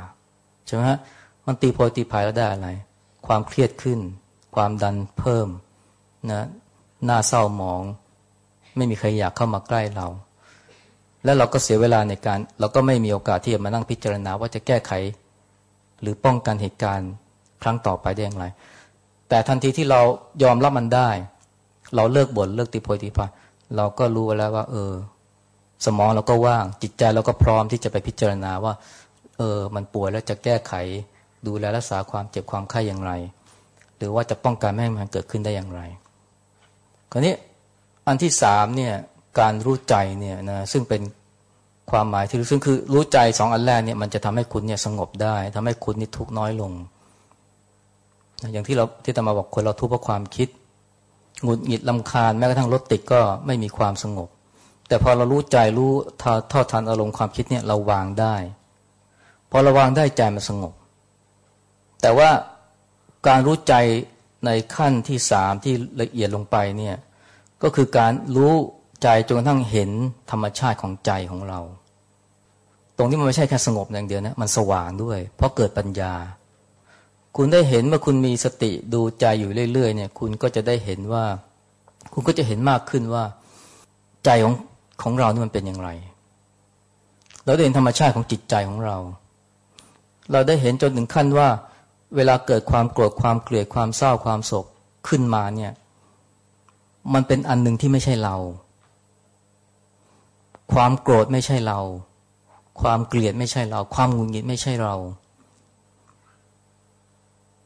ใช่ไหมฮะมันตีโพยตีพายแล้วได้อะไร ความเครียดขึ้น ความดันเพิ่มนะหน้าเศร้าหมอง ไม่มีใครอยากเข้ามาใกล้เรา แล้วเราก็เสียเวลาในการ เราก็ไม่มีโอกาสที่จะมานั่งพิจารณาว่าจะแก้ไข หรือป้องกันเหตุการณ์ครั้งต่อไปได้อย่างไร แต่ทันทีที่เรายอมรับมันได้ เราเลิกบ่นเลิกติโพยติพาเราก็รู้แล้วว่า เออ สมองเราก็ว่าง จิตใจเราก็พร้อมที่จะไปพิจารณาว่า เออ มันป่วยแล้วจะแก้ไข ดูแลรักษาความเจ็บความไข้อย่างไร หรือว่าจะป้องกันไม่ให้มันเกิดขึ้นได้อย่างไร คราวนี้ อันที่สามเนี่ยการรู้ใจเนี่ยนะซึ่งเป็นความหมายที่รู้ซึ่งคือรู้ใจสองอันแรกเนี่ยมันจะทำให้คุณเนี่ยสงบได้ทำให้คุณนี่ทุกน้อยลง อย่างที่เราที่ตมาบอกคนเราทุกข์เพราะความคิดหงุดหงิดลำคาญแม้กระทั่งรถติดก็ไม่มีความสงบ แต่พอเรารู้ใจรู้ทอดทันอารมณ์ความคิดเนี่ยเราวางได้พอเราวางได้ใจมันสงบ แต่ว่าการรู้ใจในขั้นที่สามที่ละเอียดลงไปเนี่ย ก็คือการรู้ใจจนกระทั่งเห็นธรรมชาติของใจของเรา ตรงนี้มันไม่ใช่แค่สงบอย่างเดียวนะมันสว่างด้วย เพราะเกิดปัญญา คุณได้เห็นเมื่อคุณมีสติดูใจอยู่เรื่อยๆเนี่ย คุณก็จะได้เห็นว่า คุณก็จะเห็นมากขึ้นว่า ใจของของเรานี่มันเป็นอย่างไร เราได้เห็นธรรมชาติของจิตใจของเรา เราได้เห็นจนถึงขั้นว่า เวลาเกิดความโกรธความเกลียดความเศร้าความโศกขึ้นมาเนี่ย มันเป็นอันหนึ่งที่ไม่ใช่เรา ความโกรธไม่ใช่เรา ความเกลียดไม่ใช่เรา ความหงุดหงิดไม่ใช่เรา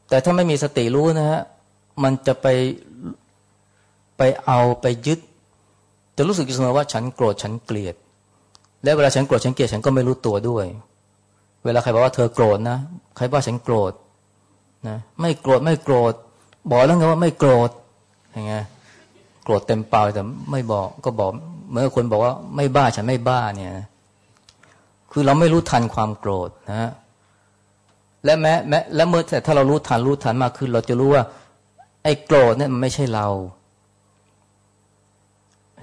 แต่ถ้าไม่มีสติรู้นะฮะ มันจะไปไปเอาไปยึด จะรู้สึกเสมอว่าฉันโกรธฉันเกลียด และเวลาฉันโกรธฉันเกลียดฉันก็ไม่รู้ตัวด้วย เวลาใครบอกว่าเธอโกรธนะ ใครว่าฉันโกรธนะ ไม่โกรธไม่โกรธ บอกแล้วไงว่าไม่โกรธยังไงโก รธเต็มเปล่าแต่ไม่บอกก็บอกเมื่อคนบอกว่าไม่บ้าฉันไม่บ้าเนี่ยคือเราไม่รู้ทันความโกรธนะและแม้แม้และเมื่อแต่ถ้าเรารู้ทันรู้ทันมากขึ้น เราจะรู้ว่า ไอ้โกรธเนี่ยมันไม่ใช่เรา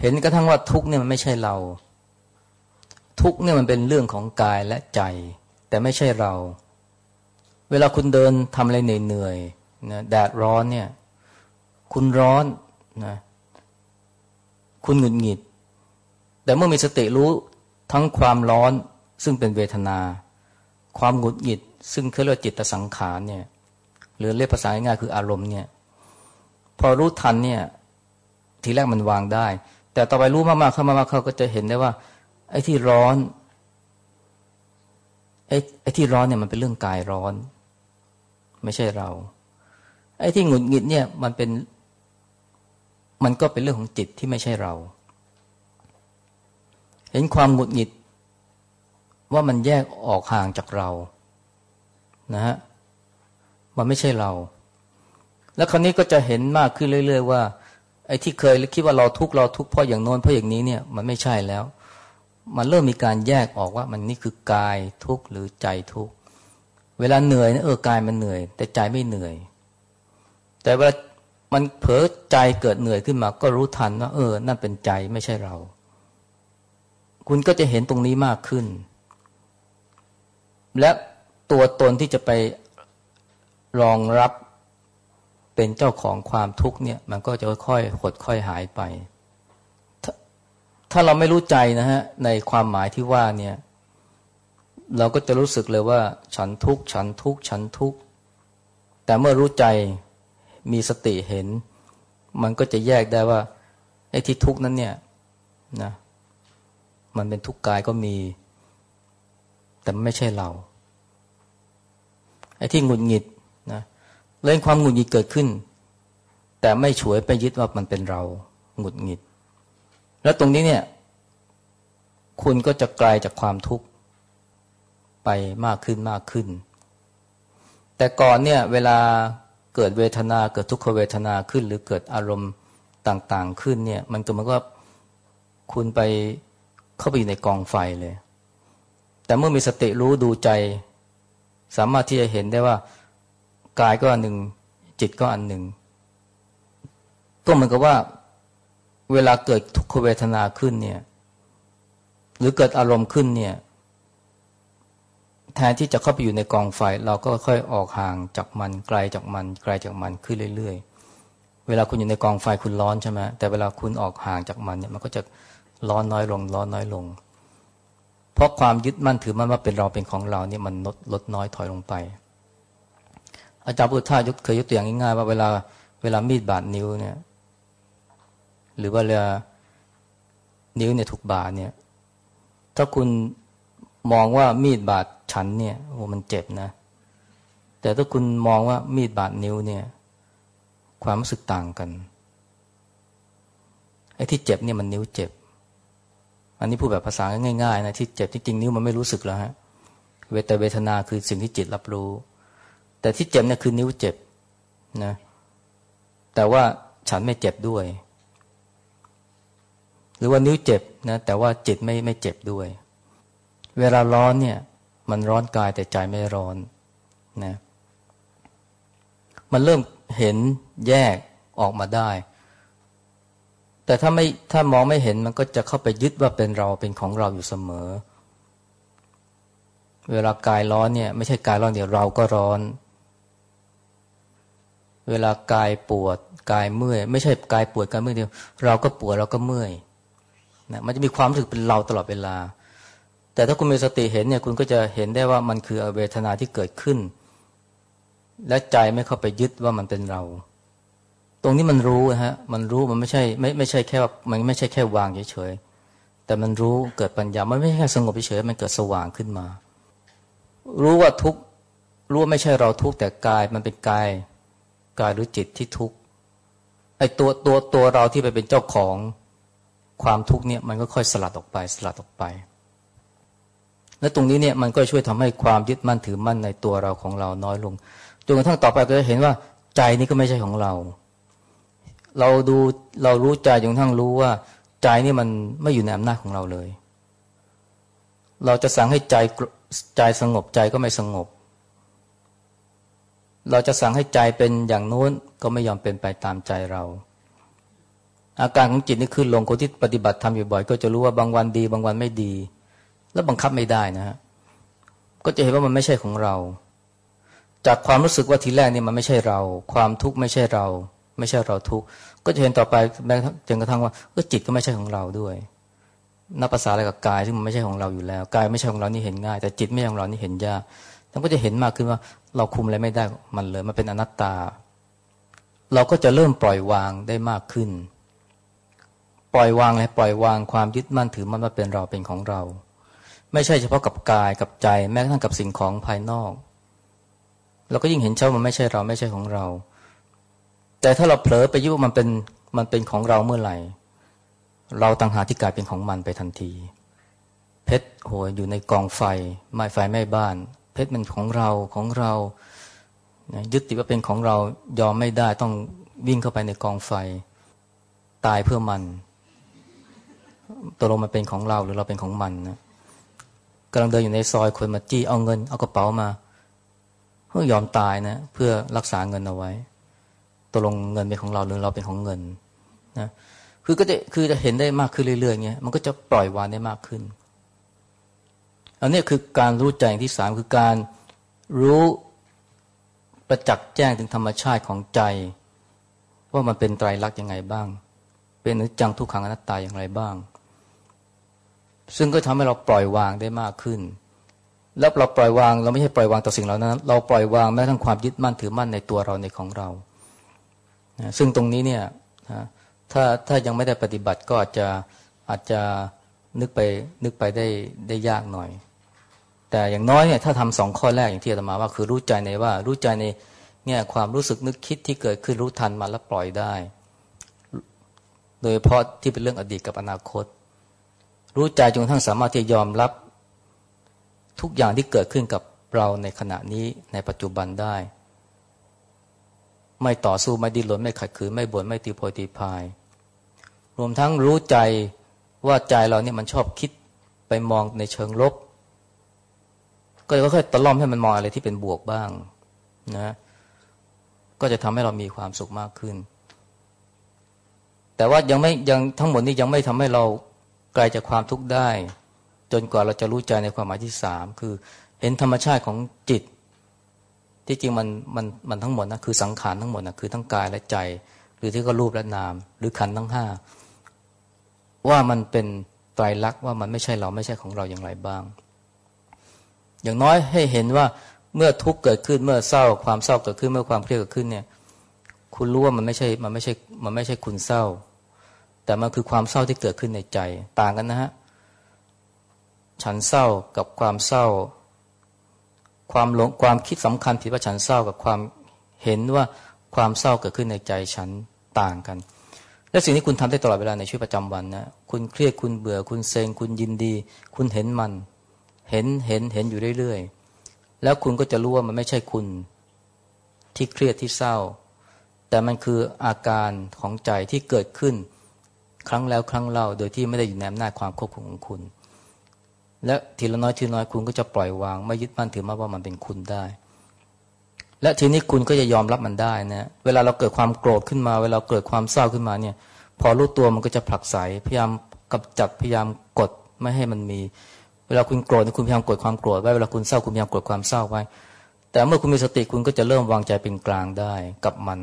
เห็นกระทั่งว่าทุกเนี่ยมันไม่ใช่เรา ทุกเนี่ยมันเป็นเรื่องของกายและใจ แต่ไม่ใช่เรา เวลาคุณเดินทำอะไรเหนื่อยๆนะแดดร้อนเนี่ย คุณร้อนนะ คุณหงุดหงิด แต่เมื่อมีสติรู้ทั้งความร้อนซึ่งเป็นเวทนา ความหงุดหงิด ซึ่งเขาเรียกจิตสังขารเนี่ยหรือเรียกภาษาง่ายๆคืออารมณ์เนี่ยพอรู้ทันเนี่ยทีแรกมันวางได้ แต่ต่อไปรู้มากๆเข้ามากๆเขาก็จะเห็นได้ว่า ไอ้ที่ร้อนไอ้ไอ้ที่ร้อนเนี่ยมันเป็นเรื่องกายร้อน ไม่ใช่เรา ไอ้ที่หงุดหงิดเนี่ยมันเป็น มันก็เป็นเรื่องของจิตที่ไม่ใช่เรา เห็นความหงุดหงิด ว่ามันแยกออกห่างจากเรา นะฮะ มันไม่ใช่เรา แล้วคราวนี้ก็จะเห็นมากขึ้นเรื่อย ๆ ว่า ไอ้ที่เคยคิดว่าเราทุกข์เราทุกข์เพราะอย่างโน้นเพราะอย่างนี้เนี่ย มันไม่ใช่แล้ว มันเริ่มมีการแยกออกว่ามันนี่คือกายทุกข์หรือใจทุกข์เวลาเหนื่อยเออกายมันเหนื่อย แต่ใจไม่เหนื่อย แต่เวลา มันเผลอใจเกิดเหนื่อยขึ้นมา ก็รู้ทันว่าเออ นั่นเป็นใจไม่ใช่เรา คุณก็จะเห็นตรงนี้มากขึ้น และตัวตนที่จะไปรองรับเป็นเจ้าของความทุกข์เนี่ย มันก็จะค่อยๆหดค่อยหายไปถถ้าเราไม่รู้ใจนะฮะ ในความหมายที่ว่าเนี่ย เราก็จะรู้สึกเลยว่า ฉันทุกข์ฉันทุกข์ฉันทุกข์แต่เมื่อรู้ใจ มีสติเห็น มันก็จะแยกได้ว่าไอ้ที่ทุกข์นั้นเนี่ยนะมันเป็นทุกข์กายก็มี แต่ไม่ใช่เรา ไอ้ที่หงุดหงิดนะเรื่องความหงุดหงิดเกิดขึ้น แต่ไม่ฉวยไปยึดว่ามันเป็นเราหงุดหงิด แล้วตรงนี้เนี่ย คุณก็จะไกลาจากความทุกข์ไปมากขึ้นมากขึ้น แต่ก่อนเนี่ย เวลา เกิดเวทนาเกิดทุกขเวทนาขึ้น หรือเกิดอารมณ์ต่างๆขึ้นเนี่ย มันก็มือนกับคุณไปเข้าไปอยู่ในกองไฟเลย แต่เมื่อมีสติรู้ดูใจ สามารถที่จะเห็นได้ว่ากายก็อันหนึ่งจิตก็อันหนึ่งก็เหมือนกับว่าเวลาเกิดทุกขเวทนาขึ้นเนี่ย หรือเกิดอารมณ์ขึ้นเนี่ย แทนที่จะเข้าไปอยู่ในกองไฟ เราก็ค่อยออกห่างจากมันไกลจากมันไกลจากมันขึ้นเรื่อยๆ เวลาคุณอยู่ในกองไฟคุณร้อนใช่ไหมแต่เวลาคุณออกห่างจากมันเนี่ยมันก็จะร้อนน้อยลง ร้อนน้อยลง เพราะความยึดมั่นถือมั่นว่าเป็นเราเป็นของเราเนี่ยมันลดลดน้อยถอยลงไป อาจารย์พุทธายกเคยยกตัวอย่างง่ายๆว่าเวลาเวลามีดบาดนิ้วเนี่ย หรือว่าเวลานิ้วเนี่ยถูกบาดเนี่ย ถ้าคุณมองว่ามีดบาด ฉันเนี่ยโอ้มันเจ็บนะ แต่ถ้าคุณมองว่ามีดบาดนิ้วเนี่ย ความรู้สึกต่างกันไอ้ที่เจ็บเนี่ยมันนิ้วเจ็บ อันนี้พูดแบบภาษาง่ายๆนะที่เจ็บที่จริงนิ้วมันไม่รู้สึกแล้วฮะ เวทเวทนาคือสิ่งที่จิตรับรู้ แต่ที่เจ็บเนี่ยคือนิ้วเจ็บนะ แต่ว่าฉันไม่เจ็บด้วย หรือว่านิ้วเจ็บนะแต่ว่าจิตไม่ไม่เจ็บด้วย เวลาร้อนเนี่ย มันร้อนกายแต่ใจไม่ร้อนนะมันเริ่มเห็นแยกออกมาได้ แต่ถ้าไม่ถ้ามองไม่เห็นมันก็จะเข้าไปยึดว่าเป็นเราเป็นของเราอยู่เสมอ เวลากายร้อนเนี่ย ไม่ใช่กายร้อนเดียวเราก็ร้อน เวลากายปวดกายเมื่อย ไม่ใช่กายปวดกายเมื่อยเดียว เราก็ปวดเราก็เมื่อยนะมันจะมีความรู้สึกเป็นเราตลอดเวลา แต่ถ้าคุณมีสติเห็นเนี่ยคุณก็จะเห็นได้ว่ามันคือเวทนาที่เกิดขึ้น และใจไม่เข้าไปยึดว่ามันเป็นเรา ตรงนี้มันรู้ฮะมันรู้มันไม่ใช่ไม่ไม่ใช่แค่มันไม่ใช่แค่วางเฉยๆแต่มันรู้เกิดปัญญามันไม่ใช่แค่สงบเฉยๆมันเกิดสว่างขึ้นมา รู้ว่าทุกรู้ว่าไม่ใช่เราทุกแต่กายมันเป็นกายกายหรือจิตที่ทุกไอ้ตัวตัวตัวเราที่ไปเป็นเจ้าของความทุกเนี่ยมันก็ค่อยสลัดออกไปสลัดออกไป และตรงนี้เนี่ยมันก็ช่วยทำให้ความยึดมั่นถือมั่นในตัวเราของเราน้อยลงจนกระทั่งต่อไปก็จะเห็นว่าใจนี้ก็ไม่ใช่ของเรา เราดูเรารู้ใจจนทั้งรู้ว่า ใจนี่มันไม่อยู่ในอำนาจของเราเลย เราจะสั่งให้ใจใจสงบใจก็ไม่สงบ เราจะสั่งให้ใจเป็นอย่างโน้นก็ไม่ยอมเป็นไปตามใจเรา อาการของจิตนี่คือลงคนที่ปฏิบัติทำอยู่บ่อย ก็จะรู้ว่าบางวันดี บางวันไม่ดี แล้วบังคับไม่ได้นะฮะก็จะเห็นว่ามันไม่ใช่ของเรา จากความรู้สึกว่าทีแรกนี่มันไม่ใช่เรา ความทุกข์ไม่ใช่เรา ไม่ใช่เราทุกข์ก็จะเห็นต่อไปแม้จนกระทั่งว่าก็จิตก็ไม่ใช่ของเราด้วยนับภาษาอะไรกับกายที่งมันไม่ใช่ของเราอยู่แล้วกายไม่ใช่ของเรานี่เห็นง่าย แต่จิตไม่ใช่ของเรานี่เห็นยากท่านก็จะเห็นมากขึ้นว่า เราคุมอะไรไม่ได้มันเลย มันเป็นอนัตตา เราก็จะเริ่มปล่อยวางได้มากขึ้น ปล่อยวางเลยปล่อยวางความยึดมั่นถือมั่นว่าเป็นเราเป็นของเรา ไม่ใช่เฉพาะกับกายกับใจแม้กระทั่งกับสิ่งของภายนอก เราก็ยิ่งเห็นเช่ามันไม่ใช่เราไม่ใช่ของเรา แต่ถ้าเราเผลอไปยึดว่ามันเป็นมันเป็นของเราเมื่อไหร่ เราต่างหาที่กลายเป็นของมันไปทันที เพชรโหอยู่ในกองไฟไม้ไฟไม่บ้าน เพชรมันของเราของเรายึดติดว่าเป็นของเรายอมไม่ได้ต้องวิ่งเข้าไปในกองไฟ ตายเพื่อมันตกลงมันเป็นของเราหรือเราเป็นของมันนะ กำลังเดินอยู่ในซอยคนมาจี้เอาเงินเอากระเป๋ามาเพื่อยอมตายนะเพื่อรักษาเงินเอาไว้ตกลงเงินเป็นของเราหรือเราเป็นของเงินนะคือก็จะคือจะเห็นได้มากขึ้นเรื่อยๆเงี้ยมันก็จะปล่อยวางได้มากขึ้นอันนี้คือการรู้ใจที่สามคือการรู้ประจักษ์แจ้งถึงธรรมชาติของใจ ว่ามันเป็นไตรลักษณ์ยังไงบ้าง เป็นอนิจจังทุกขังอนัตตาอย่างไรบ้าง ซึ่งก็ทำให้เราปล่อยวางได้มากขึ้น แล้วเราปล่อยวางเราไม่ใช่ปล่อยวางต่อสิ่งเหล่านั้น เราปล่อยวางแม้ทั้งความยึดมั่นถือมั่นในตัวเราในของเรานะซึ่งตรงนี้เนี่ยนะถ้าถ้ายังไม่ได้ปฏิบัติก็อาจจะอาจจะนึกไปนึกไปได้ได้ยากหน่อย แต่อย่างน้อยเนี่ยถ้าทำสองข้อแรกอย่างที่อาตมาว่าคือรู้ใจในว่า รู้ใจในเนี่ยความรู้สึกนึกคิดที่เกิดขึ้นรู้ทันมาแล้วปล่อยได้ โดยเฉพาะที่เป็นเรื่องอดีตกับอนาคต รู้ใจจนทั้งสามารถที่จะยอมรับ ทุกอย่างที่เกิดขึ้นกับเราในขณะนี้ในปัจจุบันได้ ไม่ต่อสู้ไม่ดิ้นรนไม่ขัดขืนไม่บ่นไม่ตีโพยตีพาย รวมทั้งรู้ใจว่าใจเราเนี่ยมันชอบคิดไปมองในเชิงลบ ก็เลยค่อยๆตะล่อมให้มันมองอะไรที่เป็นบวกบ้างนะก็จะทำให้เรามีความสุขมากขึ้น แต่ว่ายังไม่ยังทั้งหมดนี้ยังไม่ทำให้เรา ไกลจากความทุกข์ได้ จนกว่าเราจะรู้ใจในความหมายที่สามคือเห็นธรรมชาติของจิต ที่จริงมันมันมันทั้งหมดนะคือสังขารทั้งหมดนะคือทั้งกายและใจ หรือที่ก็รูปและนาม หรือขันทั้งห้าว่ามันเป็นไตรลักษณ์ว่ามันไม่ใช่เราไม่ใช่ของเราอย่างไรบ้าง อย่างน้อยให้เห็นว่าเมื่อทุกข์เกิดขึ้นเมื่อเศร้าความเศร้าเกิดขึ้นเมื่อความเครียดเกิดขึ้นเนี่ย คุณรู้ว่ามันไม่ใช่มันไม่ใช่มันไม่ใช่คุณเศร้า แต่มันคือความเศร้าที่เกิดขึ้นในใจ ต่างกันนะฮะฉันเศร้ากับความเศร้า ความหลงความคิดสำคัญผิดว่าฉันเศร้ากับความเห็นว่าความเศร้าเกิดขึ้นในใจฉันต่างกัน และสิ่งที่คุณทำได้ตลอดเวลาในชีวิตประจำวันนะคุณเครียดคุณเบื่อคุณเซ็งคุณยินดี คุณเห็นมัน เห็นเห็นเห็นอยู่เรื่อยๆแล้วคุณก็จะรู้ว่ามันไม่ใช่คุณ ที่เครียดที่เศร้า แต่มันคืออาการของใจที่เกิดขึ้น ครั้งแล้วครั้งเล่า โดยที่ไม่ได้อยู่ในอำนาจความควบคุมของคุณ และทีละน้อยทีละน้อยคุณก็จะปล่อยวาง ไม่ยึดมั่นถือมั่นว่ามันเป็นคุณได้ และทีนี้คุณก็จะยอมรับมันได้นะเวลาเราเกิดความโกรธขึ้นมา เวลาเกิดความเศร้าขึ้นมาเนี่ย พอรู้ตัวมันก็จะผลักไสพยายามกำจัดพยายามกดไม่ให้มันมี เวลาคุณโกรธคุณพยายามกดความโกรธไว้เวลาคุณเศร้าคุณพยายามกดความเศร้าไว้ แต่เมื่อคุณมีสติคุณก็จะเริ่มวางใจเป็นกลางได้กับมัน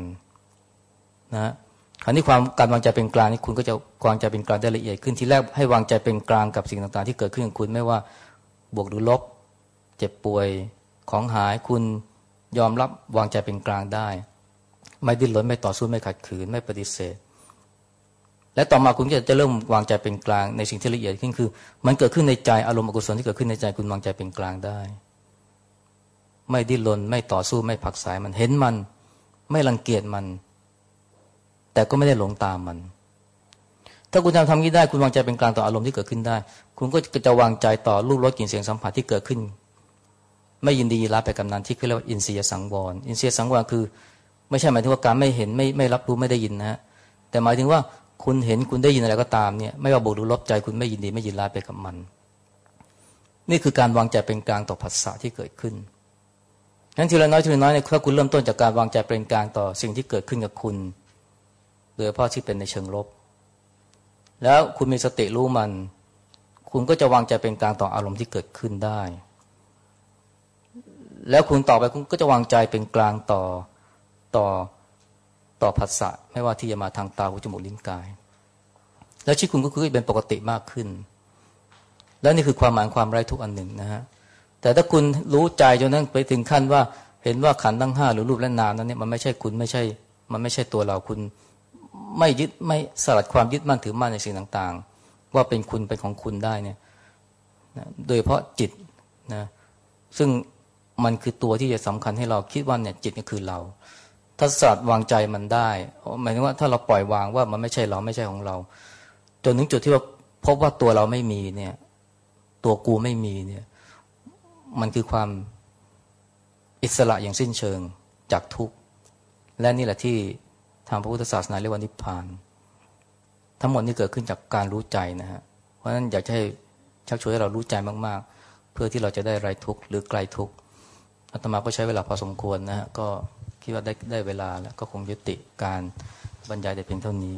นะ คราวนี้ความการวางใจเป็นกลางนี่คุณก็จะวางใจเป็นกลางได้ละเอียดขึ้นที่แรกให้วางใจเป็นกลางกับสิ่งต่างๆ ที่เกิดขึ้นกับคุณไม่ว่าบวกหรือลบ เจ็บป่วยของหายคุณยอมรับวางใจเป็นกลางได้ ไม่ดิ้นรนไม่ต่อสู้ไม่ขัดขืนไม่ปฏิเสธ และต่อมาคุณก็จะเริ่มวางใจเป็นกลางในสิ่งที่ละเอียดขึ้นคือ มันเกิดขึ้นในใจอารมณ์อกุศลที่เกิดขึ้นในใจคุณวางใจเป็นกลางได้ ไม่ดิ้นรนไม่ต่อสู้ไม่ผักสายมันเห็นมัน ไม่รังเกียจมัน แต่ก็ไม่ได้หลงตามมัน ถ้าคุณทำทำนี้ได้ คุณวางใจเป็นกลางต่ออารมณ์ที่เกิดขึ้นได้ คุณก็จะวางใจต่อรูปรสกลิ่นเสียงสัมผัสที่เกิดขึ้น ไม่ยินดีรับไปกำนันที่เรียกว่าอินเสียสังวร อินเสียสังวรคือ ไม่ใช่หมายถึงว่าการไม่เห็นไม่ไม่รับรู้ไม่ได้ยินนะฮะ แต่หมายถึงว่าคุณเห็นคุณได้ยินอะไรก็ตามเนี่ย ไม่ว่าบวกหรือลบใจคุณไม่ยินดีไม่ยินร้ายไปกับมัน นี่คือการวางใจเป็นกลางต่อภาษาที่เกิดขึ้นงั้นทีละน้อยทีละน้อยเนี่ยถ้าคุณเริ่มต้นจากการวางใจเป็นกลางต่อสิ่งที่เกิดขึ้นกับคุณ โดยเฉพาะที่เป็นในเชิงลบ แล้วคุณมีสติรู้มัน คุณก็จะวางใจเป็นกลางต่ออารมณ์ที่เกิดขึ้นได้ แล้วคุณต่อไปคุณก็จะวางใจเป็นกลางต่อต่อต่อผัสสะไม่ว่าที่จะมาทางตาหูจมูกลิ้นกาย แล้วชีวิตคุณก็คือเป็นปกติมากขึ้น และนี่คือความหมายความไร้ทุกอันหนึ่งนะฮะแต่ถ้าคุณรู้ใจจนนั้นไปถึงขั้นว่าเห็นว่าขันทั้งห้าหรือรูปและนามนั้นเนี่ยมันไม่ใช่คุณไม่ใช่ มันไม่ใช่ตัวเราคุณ ไม่ยึดไม่สลัดความยึดมั่นถือมั่นในสิ่งต่างๆ ว่าเป็นคุณเป็นของคุณได้เนี่ยนะโดยเพราะจิตนะซึ่งมันคือตัวที่จะสำคัญให้เราคิดว่าเนี่ยจิตนี่คือเรา ถ้าสลัดวางใจมันได้หมายถึงว่าถ้าเราปล่อยวางว่ามันไม่ใช่เราไม่ใช่ของเรา จนถึงจุดที่ว่าพบว่าตัวเราไม่มีเนี่ย ตัวกูไม่มีเนี่ย มันคือความอิสระอย่างสิ้นเชิงจากทุกข์และนี่แหละที่างพระพุทธศาสนาเรียกว่านิพพาน ทั้งหมดนี้เกิดขึ้นจากการรู้ใจนะฮะเพราะฉะนั้นอยากให้ชักชวนให้เรารู้ใจมาก ๆ เพื่อที่เราจะได้ไรทุกข์หรือไกลทุกข์อาตมาก็ใช้เวลาพอสมควรนะฮะก็คิดว่าได้ได้เวลาแล้วก็คงยุติการบรรยายแต่เพียงเท่านี้